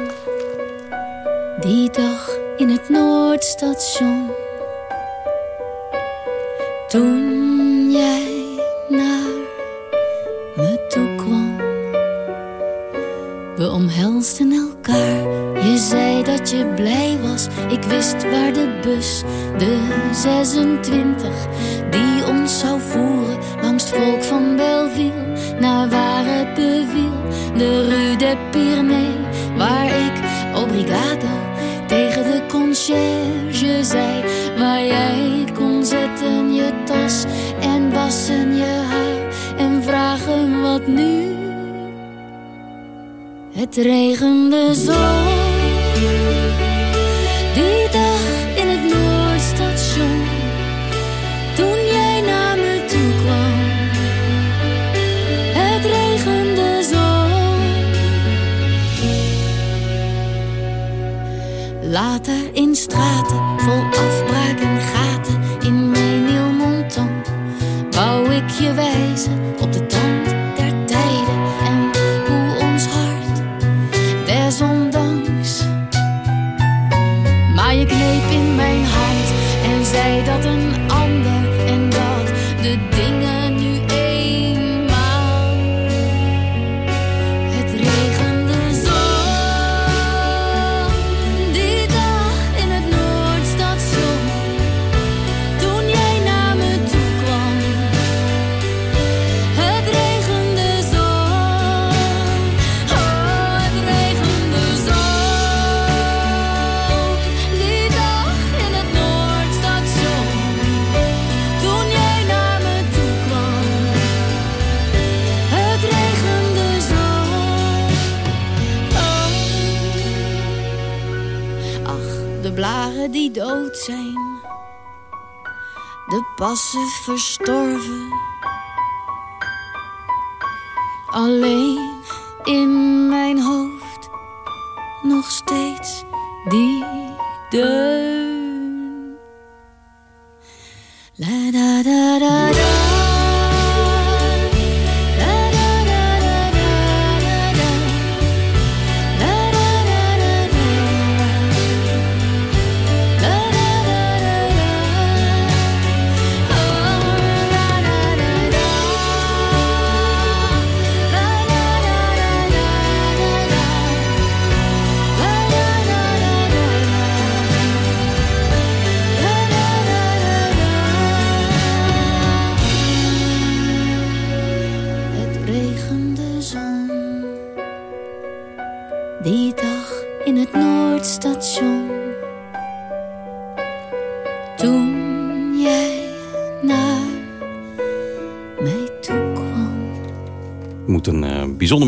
Die dag in het Noordstation. Toen jij naar me toe kwam. We omhelsden elkaar. Je zei dat je blij was. Ik wist waar de bus, de 26, die ons zou voeren langs het volk van Belleville naar waar het beviel. De Rue des Pyrénées, waar ik obrigado tegen de conciërge zei. Waar jij kon zetten je tas en wassen je haar en vragen wat nu. Het regende zo. Die dag in het Noordstation. Toen jij naar me toe kwam. Het regende zo. Later in straten vol afbraak en gaten in mijn montan wou ik je wijzen zei dat een passen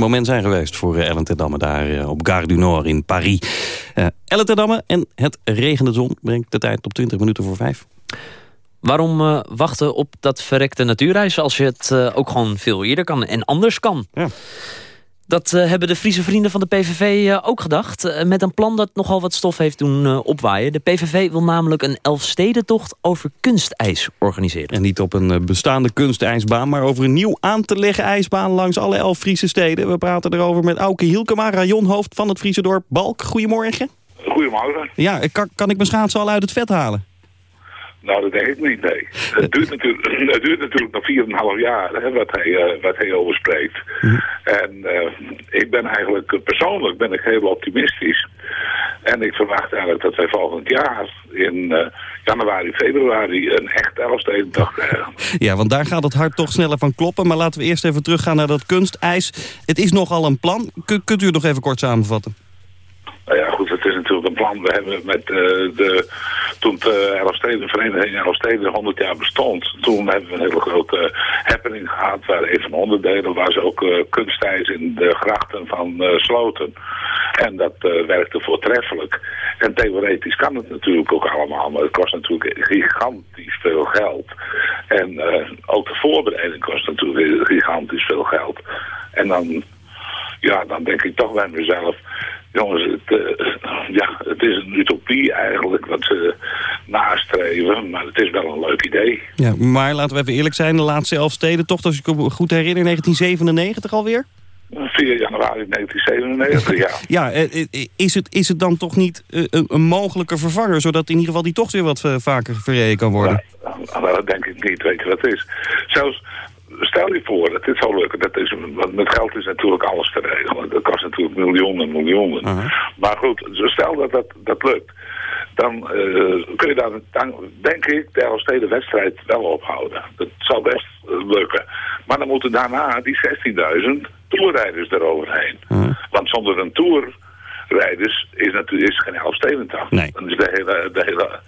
moment zijn geweest voor uh, Ellen Terdamme daar eh, op Gare du Nord in Paris. Uh, Ellen Terdamme en het regende zon brengt de tijd op 20 minuten voor 5. Waarom uh, wachten op dat verrekte natuurreis als je het uh, ook gewoon veel eerder kan en anders kan? Ja. Dat uh, hebben de Friese vrienden van de PVV ook gedacht. met een plan dat nogal wat stof heeft doen opwaaien. De PVV wil namelijk een Elfstedentocht over kunstijs organiseren. En niet op een bestaande kunstijsbaan, maar over een nieuw aan te leggen ijsbaan langs alle elf Friese steden. We praten erover met Auke Hielkema, rajonhoofd van het Friese dorp Balk. Goedemorgen. Goedemorgen. Ja, kan, kan ik mijn schaatsen al uit het vet halen? Nou, dat denk ik niet, nee. Het duurt natuurlijk, het duurt natuurlijk nog 4,5 jaar hè, wat, hij, uh, wat hij over spreekt. Mhm. En uh, ik ben eigenlijk, persoonlijk ben ik heel optimistisch. En ik verwacht eigenlijk dat wij volgend jaar in uh, januari, februari een echt Elfstedendag krijgen. Ja, want daar gaat het hart toch sneller van kloppen. Maar laten we eerst even teruggaan naar dat kunstijs. Het is nogal een plan. K kunt u het nog even kort samenvatten? Nou ja, goed, het is natuurlijk een plan. We hebben met uh, de, toen de Elfsteden, vereniging Elfsteden 100 jaar bestond, toen hebben we een hele grote happening gehad, waar een van de onderdelen was ook uh, kunstijs in de grachten van uh, Sloten. En dat werkte voortreffelijk. En theoretisch kan het natuurlijk ook allemaal, maar het kost natuurlijk gigantisch veel geld. En ook de voorbereiding kost natuurlijk gigantisch veel geld. En dan, ja, dan denk ik toch bij mezelf, jongens, het, uh, ja, het is een utopie eigenlijk wat ze nastreven, maar het is wel een leuk idee. Ja, maar laten we even eerlijk zijn, de laatste elf steden, toch, als ik me goed herinner, 1997 alweer? 4 januari 1997, ja. ja, is het, is het dan toch niet een, een mogelijke vervanger... zodat in ieder geval die tocht weer wat vaker verreden kan worden? Ja, nou, dat denk ik niet, weet je wat het is. Zelfs stel je voor dat dit zou lukken. Dat is, want met geld is natuurlijk alles te regelen. Dat kost natuurlijk miljoenen en miljoenen. Uh -huh. Maar goed, stel dat dat, dat lukt. Dan uh, kun je daar, dan denk ik, de Elfstede wedstrijd wel ophouden. Dat zou best uh, lukken. Maar dan moeten daarna die 16.000 toerrijders eroverheen. Uh -huh. Want zonder een tour rijders is natuurlijk is geen Elfstedendag. Nee. Dan is de hele, de hele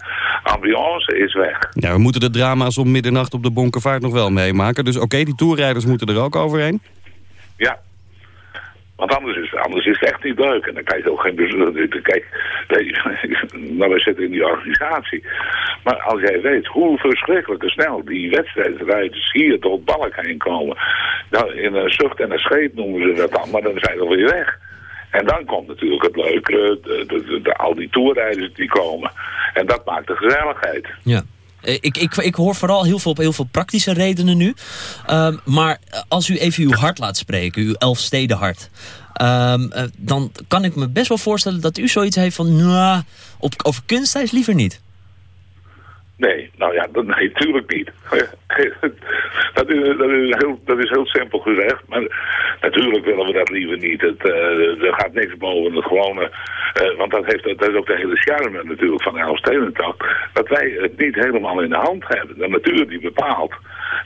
ambiance is weg. Ja, we moeten de drama's om middernacht op de Bonkervaart nog wel meemaken. Dus oké, okay, die toerrijders moeten er ook overheen. Ja. Want anders is, anders is het echt niet leuk. En dan kan je ook geen bezoek. Kijk, nou, wij zitten in die organisatie. Maar als jij weet hoe verschrikkelijk snel die wedstrijdrijders hier tot balk heen komen. Nou, in een zucht en een scheep noemen ze dat dan. Maar dan zijn ze weer weg. En dan komt natuurlijk het leuke, de, al die toerrijders die komen. En dat maakt de gezelligheid. Ja. Ik, ik, ik hoor vooral heel veel, heel veel praktische redenen nu. Um, maar als u even uw hart laat spreken, uw Elfstedenhart... Um, uh, dan kan ik me best wel voorstellen dat u zoiets heeft van... Nou, op, over kunstijs liever niet. Nee, nou ja, dat, nee, niet. dat, is, dat, is heel, dat is heel simpel gezegd, maar natuurlijk willen we dat liever niet. Het, uh, er gaat niks boven het gewone, uh, want dat, heeft, dat is ook de hele charme natuurlijk van Elfstedentocht, dat wij het niet helemaal in de hand hebben. De natuur die bepaalt.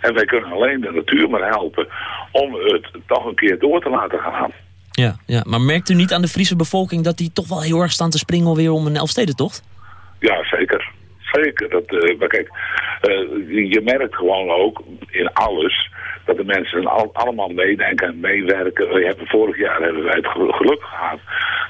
En wij kunnen alleen de natuur maar helpen om het toch een keer door te laten gaan. Ja, ja, maar merkt u niet aan de Friese bevolking dat die toch wel heel erg staan te springen alweer om een Elfstedentocht? Ja, zeker. Zeker. Dat, uh, maar kijk, uh, je merkt gewoon ook in alles dat de mensen al, allemaal meedenken en meewerken. We hebben, vorig jaar hebben wij het geluk gehad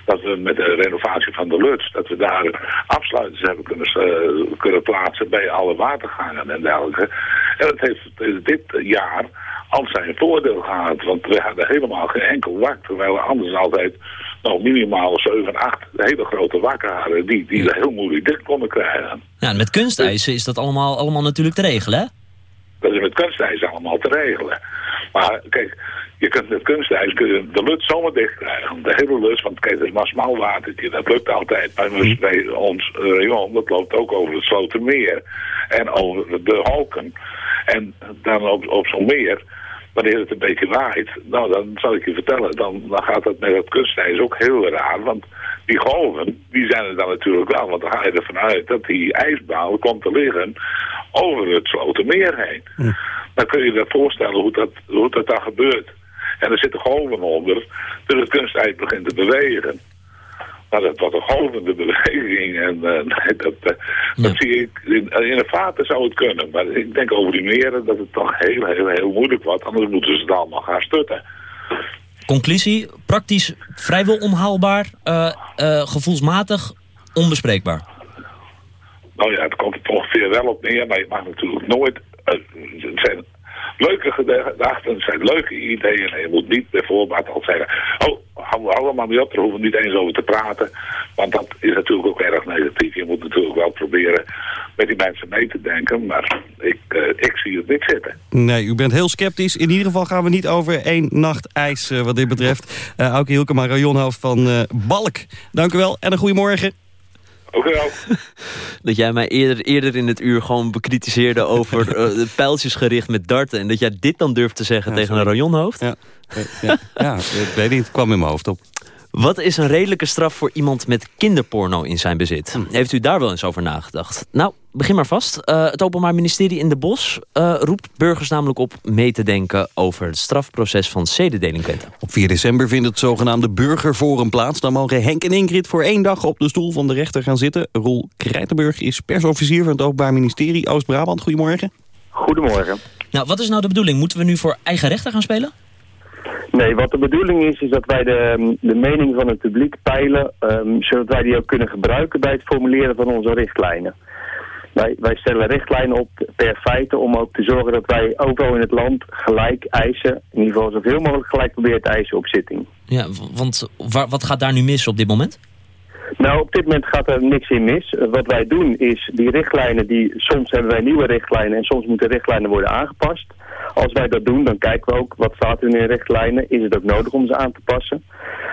dat we met de renovatie van de Luts, dat we daar afsluiters hebben kunnen, uh, kunnen plaatsen bij alle watergangen en dergelijke. En dat heeft dit jaar al zijn voordeel gehad, want we hadden helemaal geen enkel wak, terwijl we anders altijd nou, minimaal 7, 8 hele grote wakken hadden die, die heel moeilijk dicht konden krijgen. Ja, en met kunstijzen is dat allemaal, allemaal natuurlijk te regelen, hè? Dat is met kunstijs allemaal te regelen. Maar kijk, je kunt met kunstijs kun je de lut zomaar dicht krijgen. De hele lut, want kijk, dat is maar smal watertje. Dat lukt altijd. Maar bij ons rayon, dat loopt ook over het Slotermeer. En over de Holken. En dan op, op zo'n meer, wanneer het een beetje waait, nou dan zal ik je vertellen, dan, dan gaat dat met het kunstijs ook heel raar. Want die golven, die zijn er dan natuurlijk wel. Want dan ga je ervan uit dat die ijsbaan komt te liggen over het Slotermeer heen. Dan kun je je voorstellen hoe dat, hoe dat dan gebeurt. En er zitten golven onder, dus het kunstijs begint te bewegen. Nou, dat was een golvende beweging. En eh, nee, dat, eh, dat zie ik. In, in de vaten zou het kunnen. Maar ik denk over die meren dat het toch heel, heel, heel moeilijk wordt. Anders moeten ze het allemaal gaan stutten. Conclusie, praktisch vrijwel onhaalbaar, eh, gevoelsmatig onbespreekbaar. Nou ja, het komt er ongeveer wel op neer. Maar je mag natuurlijk nooit... het zijn leuke gedachten, zijn leuke ideeën. En je moet niet bijvoorbeeld al zeggen... Oh, er maar niet op, daar hoeven we niet eens over te praten. Want dat is natuurlijk ook erg negatief. Je moet natuurlijk wel proberen met die mensen mee te denken. Maar ik, eh, ik zie het niet zitten. Nee, u bent heel sceptisch. In ieder geval gaan we niet over één nacht ijs eh, wat dit betreft. Uh, Auke Hielkema, rajonhoofd van Balk. Dank u wel en een goedemorgen. Oké wel. Dat jij mij eerder, eerder in het uur gewoon bekritiseerde over eh, de pijltjes gericht met darten. En dat jij dit dan durft te zeggen tegen een rajonhoofd. Ja, ja, ja, ik weet niet, het kwam in mijn hoofd op. Wat is een redelijke straf voor iemand met kinderporno in zijn bezit? Heeft u daar wel eens over nagedacht? Nou, begin maar vast. Uh, het Openbaar Ministerie in de Bos uh, roept burgers namelijk op mee te denken over het strafproces van zedendelinquenten. Op 4 december vindt het zogenaamde Burgerforum plaats. Dan mogen Henk en Ingrid voor één dag op de stoel van de rechter gaan zitten. Roel Krijtenburg is persofficier van het Openbaar Ministerie Oost-Brabant. Goedemorgen. Goedemorgen. Nou, wat is nou de bedoeling? Moeten we nu voor eigen rechter gaan spelen? Nee, wat de bedoeling is, is dat wij de, de mening van het publiek peilen, um, zodat wij die ook kunnen gebruiken bij het formuleren van onze richtlijnen. Wij, wij stellen richtlijnen op per feite om ook te zorgen dat wij overal in het land gelijk eisen, in ieder geval zoveel mogelijk gelijk proberen te eisen op zitting. Ja, want waar, wat gaat daar nu mis op dit moment? Nou, op dit moment gaat er niks in mis. Wat wij doen is die richtlijnen, die, soms hebben wij nieuwe richtlijnen en soms moeten richtlijnen worden aangepast. Als wij dat doen, dan kijken we ook wat staat er in de richtlijnen. Is het ook nodig om ze aan te passen?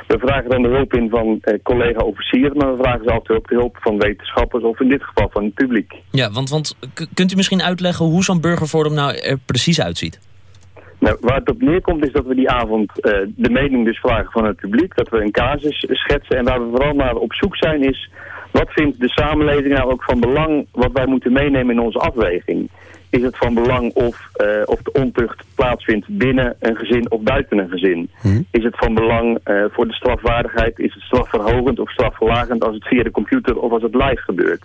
We vragen dan de hulp in van eh, collega-officieren, maar we vragen ze altijd ook de hulp van wetenschappers of in dit geval van het publiek. Ja, want, want kunt u misschien uitleggen hoe zo'n burgerforum nou er precies uitziet? Nou, waar het op neerkomt is dat we die avond uh, de mening dus vragen van het publiek. Dat we een casus schetsen en waar we vooral naar op zoek zijn is... wat vindt de samenleving nou ook van belang wat wij moeten meenemen in onze afweging? Is het van belang of, uh, of de ontucht plaatsvindt binnen een gezin of buiten een gezin? Hm? Is het van belang uh, voor de strafwaardigheid? Is het strafverhogend of strafverlagend als het via de computer of als het live gebeurt?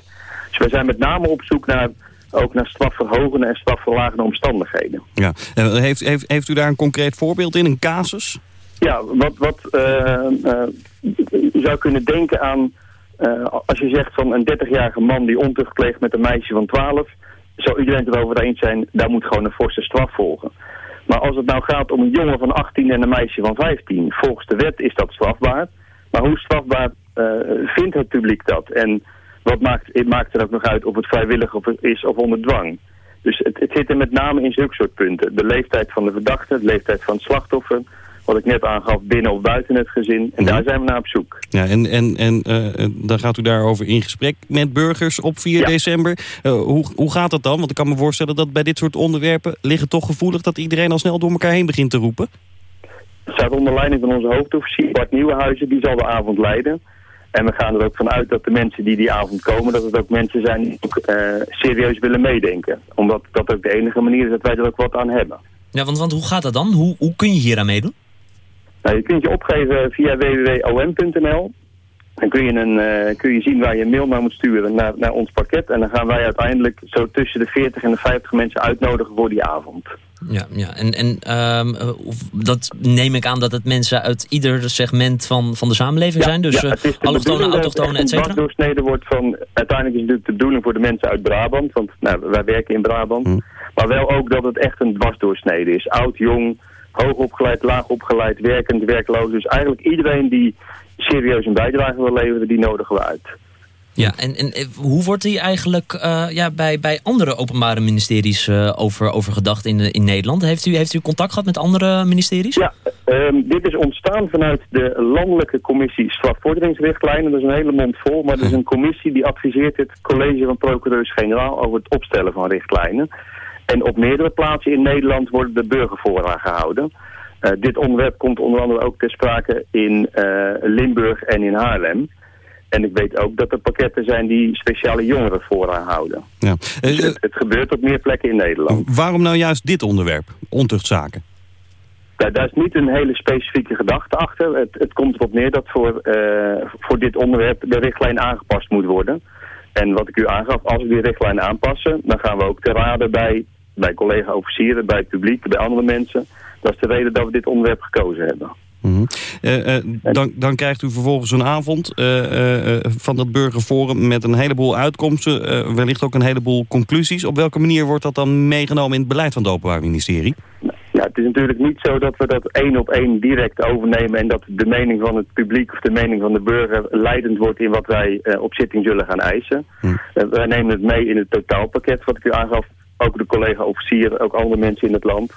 Dus wij zijn met name op zoek naar ook naar strafverhogende en strafverlagende omstandigheden. Ja. Heeft, heeft, heeft u daar een concreet voorbeeld in, een casus? Ja, wat, wat uh, uh, je zou kunnen denken aan... als je zegt van een 30-jarige man die ontucht pleegt met een meisje van 12... zou iedereen het erover eens zijn, daar moet gewoon een forse straf volgen. Maar als het nou gaat om een jongen van 18 en een meisje van 15... volgens de wet is dat strafbaar. Maar hoe strafbaar vindt het publiek dat? En wat maakt, het maakt er ook nog uit of het vrijwillig is of onder dwang. Dus het, het zit er met name in zulke soort punten. De leeftijd van de verdachte, de leeftijd van het slachtoffer... wat ik net aangaf, binnen of buiten het gezin. En daar zijn we naar op zoek. Ja, en en, en uh, dan gaat u daarover in gesprek met burgers op 4 ja. december. Uh, hoe, hoe gaat dat dan? Want ik kan me voorstellen dat bij dit soort onderwerpen... liggen toch gevoelig dat iedereen al snel door elkaar heen begint te roepen? Het staat onder leiding van onze hoofdofficier Bart Nieuwenhuizen. Die zal de avond leiden. En we gaan er ook vanuit dat de mensen die die avond komen... dat het ook mensen zijn die ook uh, serieus willen meedenken. Omdat dat ook de enige manier is dat wij er ook wat aan hebben. Ja, want, want hoe gaat dat dan? Hoe, hoe kun je hier aan meedoen? Nou, je kunt je opgeven via www.om.nl. Dan kun je, een, uh, kun je zien waar je een mail naar moet sturen naar, naar ons pakket. En dan gaan wij uiteindelijk zo tussen de 40 en de 50 mensen uitnodigen voor die avond. Ja, ja. en, en um, dat neem ik aan dat het mensen uit ieder segment van, van de samenleving ja, zijn. Dus ja, is allochtonen, autochtonen, et cetera. doorsneden wordt van, uiteindelijk is het natuurlijk de bedoeling voor de mensen uit Brabant. Want nou, wij werken in Brabant. Hm. Maar wel ook dat het echt een dwarsdoorsnede is. Oud, jong, hoog opgeleid, laag opgeleid, werkend, werkloos. Dus eigenlijk iedereen die serieus een bijdrage wil leveren, die nodigen we uit. Ja, en, en hoe wordt hier eigenlijk uh, ja, bij, bij andere openbare ministeries uh, over, over gedacht in, in Nederland? Heeft u, heeft u contact gehad met andere ministeries? Ja, um, dit is ontstaan vanuit de Landelijke Commissie Strafvorderingsrichtlijnen. Dat is een hele mond vol, maar dat is een commissie die adviseert het college van procureurs-generaal over het opstellen van richtlijnen. En op meerdere plaatsen in Nederland worden de burgerfora gehouden. Uh, dit onderwerp komt onder andere ook ter sprake in Limburg en in Haarlem. En ik weet ook dat er pakketten zijn die speciale jongeren vooraan houden. Ja. Dus het, het, gebeurt op meer plekken in Nederland. Waarom nou juist dit onderwerp, ontuchtzaken? Nou, daar is niet een hele specifieke gedachte achter. Het, het komt erop neer dat voor, eh, voor dit onderwerp de richtlijn aangepast moet worden. En wat ik u aangaf, als we die richtlijn aanpassen, dan gaan we ook te raden bij, bij collega-officieren, bij het publiek, bij andere mensen. Dat is de reden dat we dit onderwerp gekozen hebben. Mhm. Eh, eh, dan, dan krijgt u vervolgens een avond eh, van dat burgerforum met een heleboel uitkomsten, wellicht ook een heleboel conclusies. Op welke manier wordt dat dan meegenomen in het beleid van het Openbaar Ministerie? Ja, het is natuurlijk niet zo dat we dat één op één direct overnemen en dat de mening van het publiek of de mening van de burger leidend wordt in wat wij op zitting zullen gaan eisen. Eh, wij nemen het mee in het totaalpakket wat ik u aangaf. Ook de collega-officieren, ook andere mensen in het land.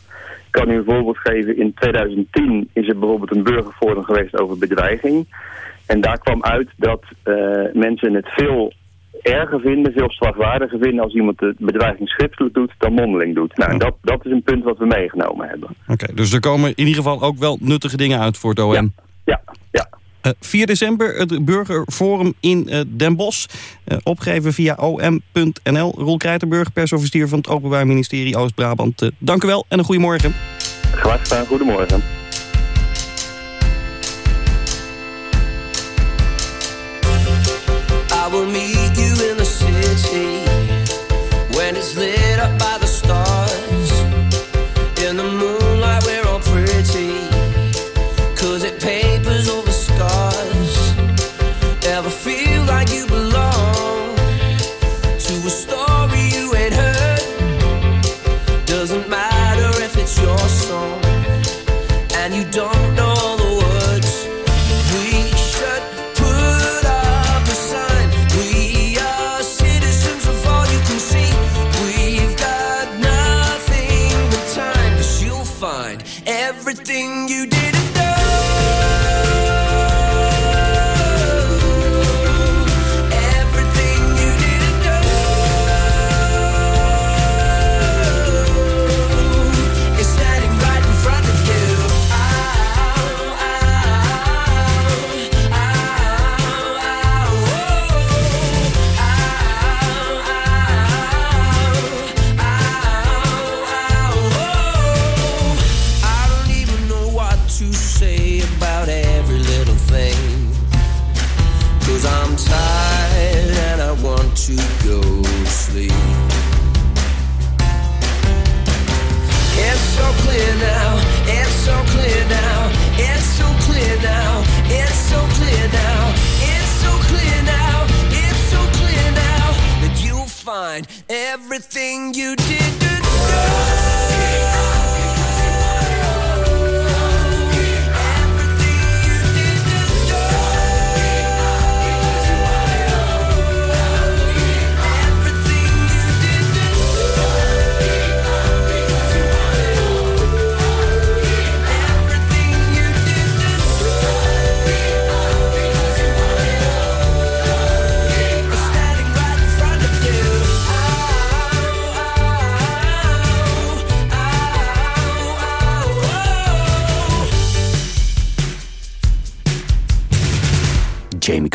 Ik kan u een voorbeeld geven. In 2010 is er bijvoorbeeld een burgerforum geweest over bedreiging. En daar kwam uit dat eh, mensen het veel erger vinden, veel strafwaardiger vinden als iemand de bedreiging schriftelijk doet dan mondeling doet. Nou, en dat, dat is een punt wat we meegenomen hebben. Oké, dus er komen in ieder geval ook wel nuttige dingen uit voor het OM. Ja, ja. 4 december, het burgerforum in eh, Den Bosch. Eh, opgeven via om.nl. Roel Krijtenburg, persofficier van het Openbaar Ministerie Oost-Brabant. Eh, dank u wel en een goede morgen. Graag gedaan, goedemorgen. I will meet you in the city when it's lit never feel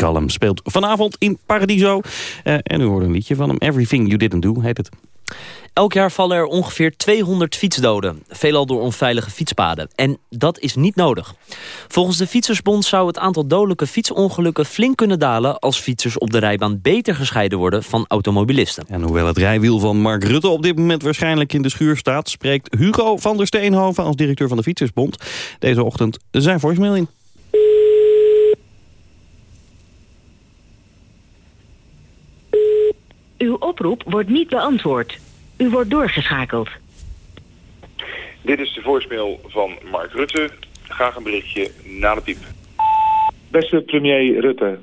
Cullum speelt vanavond in Paradiso. Eh, en u hoort een liedje van hem. Everything You Didn't Do heet het. Elk jaar vallen er ongeveer 200 fietsdoden. Veelal door onveilige fietspaden. En dat is niet nodig. Volgens de Fietsersbond zou het aantal dodelijke fietsongelukken flink kunnen dalen... als fietsers op de rijbaan beter gescheiden worden van automobilisten. En hoewel het rijwiel van Mark Rutte op dit moment waarschijnlijk in de schuur staat... spreekt Hugo van der Steenhoven als directeur van de Fietsersbond... deze ochtend zijn voicemail in. Uw oproep wordt niet beantwoord. U wordt doorgeschakeld. Dit is de voicemail van Mark Rutte. Graag een berichtje na de piep. Beste premier Rutte,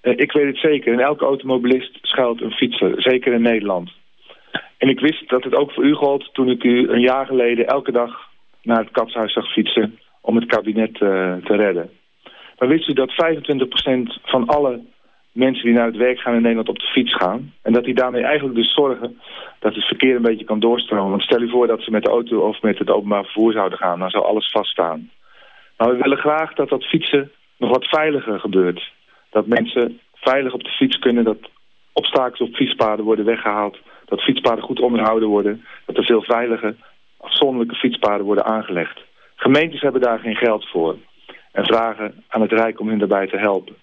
eh, ik weet het zeker. In elke automobilist schuilt een fietser, zeker in Nederland. En ik wist dat het ook voor u gold toen ik u een jaar geleden elke dag naar het katshuis zag fietsen om het kabinet eh, te redden. Maar wist u dat 25% van alle mensen die naar het werk gaan in Nederland op de fiets gaan. En dat die daarmee eigenlijk dus zorgen dat het verkeer een beetje kan doorstromen. Want stel u voor dat ze met de auto of met het openbaar vervoer zouden gaan. Dan zou alles vaststaan. Maar we willen graag dat dat fietsen nog wat veiliger gebeurt. Dat mensen veilig op de fiets kunnen. Dat obstakels op fietspaden worden weggehaald. Dat fietspaden goed onderhouden worden. Dat er veel veilige, afzonderlijke fietspaden worden aangelegd. Gemeentes hebben daar geen geld voor en vragen aan het Rijk om hen daarbij te helpen.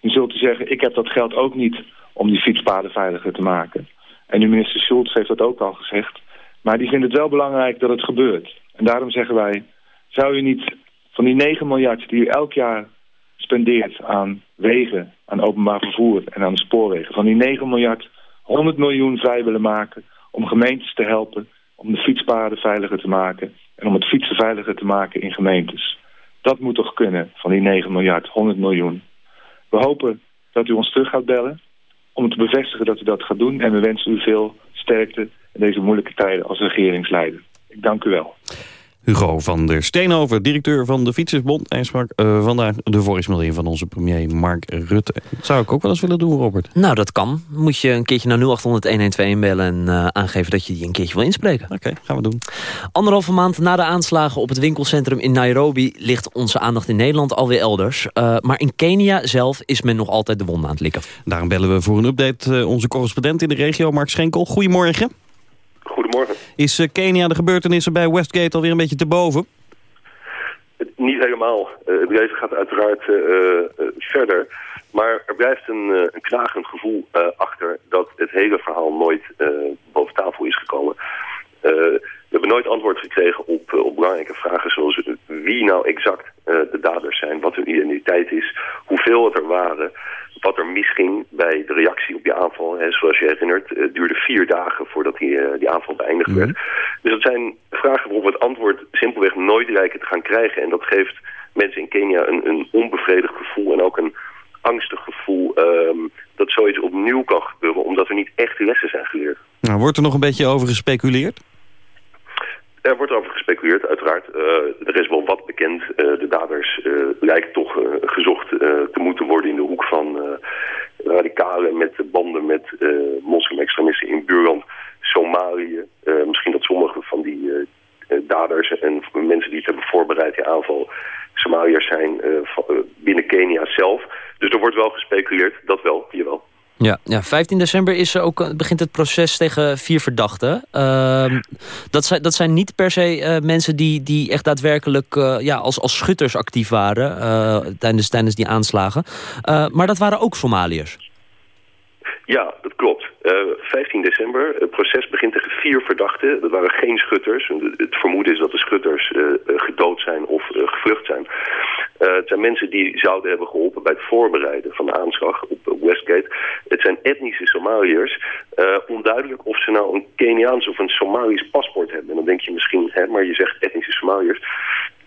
U zult u zeggen, ik heb dat geld ook niet om die fietspaden veiliger te maken. En uw minister Schultz heeft dat ook al gezegd. Maar die vindt het wel belangrijk dat het gebeurt. En daarom zeggen wij, zou u niet van die 9 miljard die u elk jaar spendeert aan wegen, aan openbaar vervoer en aan de spoorwegen, van die 9 miljard 100 miljoen vrij willen maken om gemeentes te helpen om de fietspaden veiliger te maken en om het fietsen veiliger te maken in gemeentes. Dat moet toch kunnen van die 9 miljard, 100 miljoen. We hopen dat u ons terug gaat bellen om te bevestigen dat u dat gaat doen. En we wensen u veel sterkte in deze moeilijke tijden als regeringsleider. Ik dank u wel. Hugo van der Steenhoven, directeur van de Fietsersbond. Hij sprak uh, vandaag de voicemail van onze premier Mark Rutte. Dat zou ik ook wel eens willen doen, Robert. Nou, dat kan. Moet je een keertje naar 0800-1121 bellen en uh, aangeven dat je die een keertje wil inspreken. Oké, okay, gaan we doen. Anderhalve maand na de aanslagen op het winkelcentrum in Nairobi... ligt onze aandacht in Nederland alweer elders. Uh, maar in Kenia zelf is men nog altijd de wonden aan het likken. Daarom bellen we voor een update onze correspondent in de regio, Mark Schenkel. Goedemorgen. Goedemorgen. Is uh, Kenia de gebeurtenissen bij Westgate alweer een beetje te boven? Niet helemaal. Uh, het leven gaat uiteraard verder. Maar er blijft een, een knagend gevoel achter dat het hele verhaal nooit boven tafel is gekomen. We hebben nooit antwoord gekregen op, op belangrijke vragen zoals wie nou exact de daders zijn, wat hun identiteit is, hoeveel het er waren wat er misging bij de reactie op die aanval. Hè, zoals je herinnert, het duurde vier dagen voordat die, die aanval beëindigd werd. Dus dat zijn vragen waarop we het antwoord simpelweg nooit lijken te gaan krijgen. En dat geeft mensen in Kenia een, een onbevredigd gevoel en ook een angstig gevoel um, dat zoiets opnieuw kan gebeuren, omdat er niet echt lessen zijn geleerd. Nou, wordt er nog een beetje over gespeculeerd? Er wordt over gespeculeerd, uiteraard. Uh, er is wel wat bekend. Uh, de daders uh, lijken toch gezocht te moeten worden in de hoek van radicalen met banden met moslim-extremisten in buurland Somalië. misschien dat sommige van die daders en mensen die het hebben voorbereid, die aanval, Somaliërs zijn binnen Kenia zelf. Dus er wordt wel gespeculeerd, dat wel, jawel. Ja, ja, 15 december is ook, begint het proces tegen vier verdachten. Uh, dat, zijn, dat zijn niet per se uh, mensen die, die echt daadwerkelijk uh, ja, als, als schutters actief waren tijdens, tijdens die aanslagen. maar dat waren ook Somaliërs. Ja. 15 december, het proces begint tegen vier verdachten. Dat waren geen schutters. Het vermoeden is dat de schutters gedood zijn of gevlucht zijn. Het zijn mensen die zouden hebben geholpen bij het voorbereiden van de aanslag op Westgate. Het zijn etnische Somaliërs. Onduidelijk of ze nou een Keniaans of een Somalisch paspoort hebben. En dan denk je misschien, hè, maar je zegt etnische Somaliërs.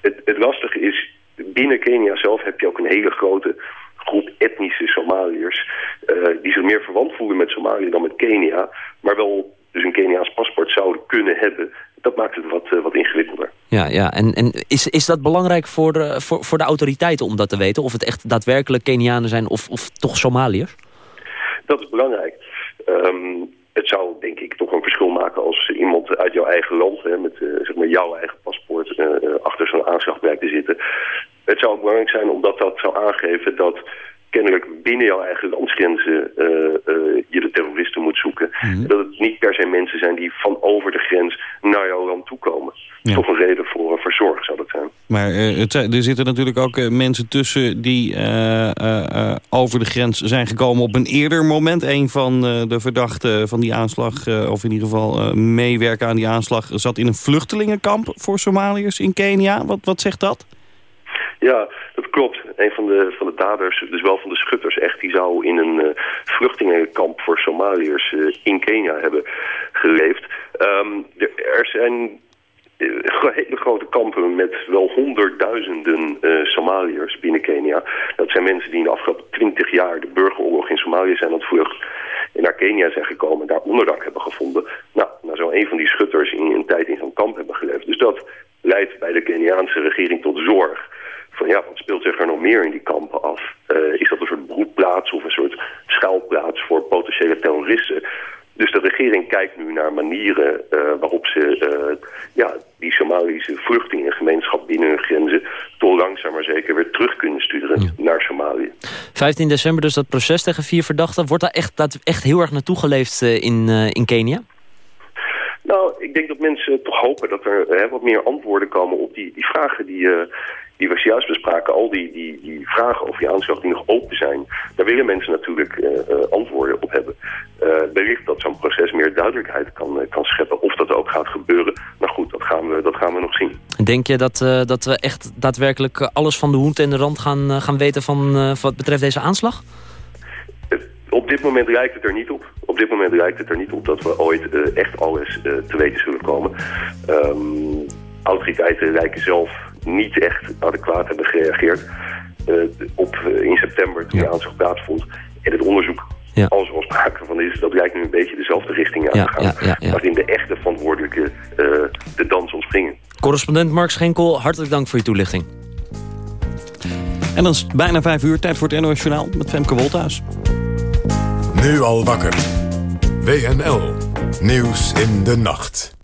Het, het lastige is, binnen Kenia zelf heb je ook een hele grote groep etnische Somaliërs. Uh, die zich meer verwant voelen met Somalië dan met Kenia. Maar wel dus een Keniaans paspoort zouden kunnen hebben dat maakt het wat, uh, wat ingewikkelder. Ja, ja. en, en is, is dat belangrijk voor de, voor, voor de autoriteiten om dat te weten? Of het echt daadwerkelijk Kenianen zijn of, of toch Somaliërs? Dat is belangrijk. Um, het zou denk ik toch een verschil maken als iemand uit jouw eigen land... Hè, met uh, zeg maar jouw eigen paspoort uh, achter zo'n aanslag blijkt te zitten. Het zou ook belangrijk zijn omdat dat zou aangeven dat kennelijk binnen jouw eigen landsgrenzen uh, uh, je de terroristen moet zoeken. Mm. Dat het niet per se mensen zijn die van over de grens naar jouw land toekomen. Ja. Toch een reden voor, voor zorg zou dat zijn. Maar uh, het, er zitten natuurlijk ook mensen tussen die over de grens zijn gekomen op een eerder moment. Een van de verdachten van die aanslag, of in ieder geval meewerken aan die aanslag, zat in een vluchtelingenkamp voor Somaliërs in Kenia. Wat, wat zegt dat? Ja, dat klopt. Een van de, van de daders, dus wel van de schutters echt, die zou in een uh, vluchtelingenkamp voor Somaliërs uh, in Kenia hebben geleefd. Um, er zijn uh, hele grote kampen met wel honderdduizenden Somaliërs binnen Kenia. Dat zijn mensen die in de afgelopen twintig jaar de burgeroorlog in Somalië zijn aan het vlucht naar Kenia zijn gekomen en daar onderdak hebben gevonden. Nou, nou zou een van die schutters in een tijd in zo'n kamp hebben geleefd. Dus dat leidt bij de Keniaanse regering tot zorg van ja, wat speelt zich er nog meer in die kampen af? Uh, is dat een soort broedplaats of een soort schuilplaats voor potentiële terroristen? Dus de regering kijkt nu naar manieren uh, waarop ze uh, ja, die Somalische vluchtelingengemeenschap binnen hun grenzen toch langzaam maar zeker weer terug kunnen sturen ja. naar Somalië. 15 december dus dat proces tegen vier verdachten. Wordt daar echt, dat echt heel erg naartoe geleefd in, in Kenia? Nou, ik denk dat mensen toch hopen dat er hè, wat meer antwoorden komen op die, die vragen die, eh, die we zojuist bespraken. Al die, die, die vragen over die aanslag die nog open zijn. Daar willen mensen natuurlijk eh, eh, antwoorden op hebben. Eh, wellicht dat zo'n proces meer duidelijkheid kan, eh, kan scheppen. Of dat ook gaat gebeuren. Maar goed, dat gaan we, dat gaan we nog zien. Denk je dat, eh, dat we echt daadwerkelijk eh, alles van de hoed en de rand gaan, eh, gaan weten van, eh, wat betreft deze aanslag? Op dit moment lijkt het er niet op. Op dit moment lijkt het er niet op dat we ooit eh, echt alles eh, te weten zullen komen. Ehm, autoriteiten lijken zelf niet echt adequaat hebben gereageerd. eh, op, eh, in september toen de aanslag plaatsvond. En het onderzoek, als er al sprake van is, dat lijkt nu een beetje dezelfde richting uit te gaan. ja, ja, ja. Waarin de echte verantwoordelijke eh, de dans ontspringen. Correspondent Mark Schenkel, hartelijk dank voor je toelichting. En dan is het bijna vijf uur, tijd voor het NOS Journaal met Femke Wolthuis. Nu al wakker. WNL. Nieuws in de nacht.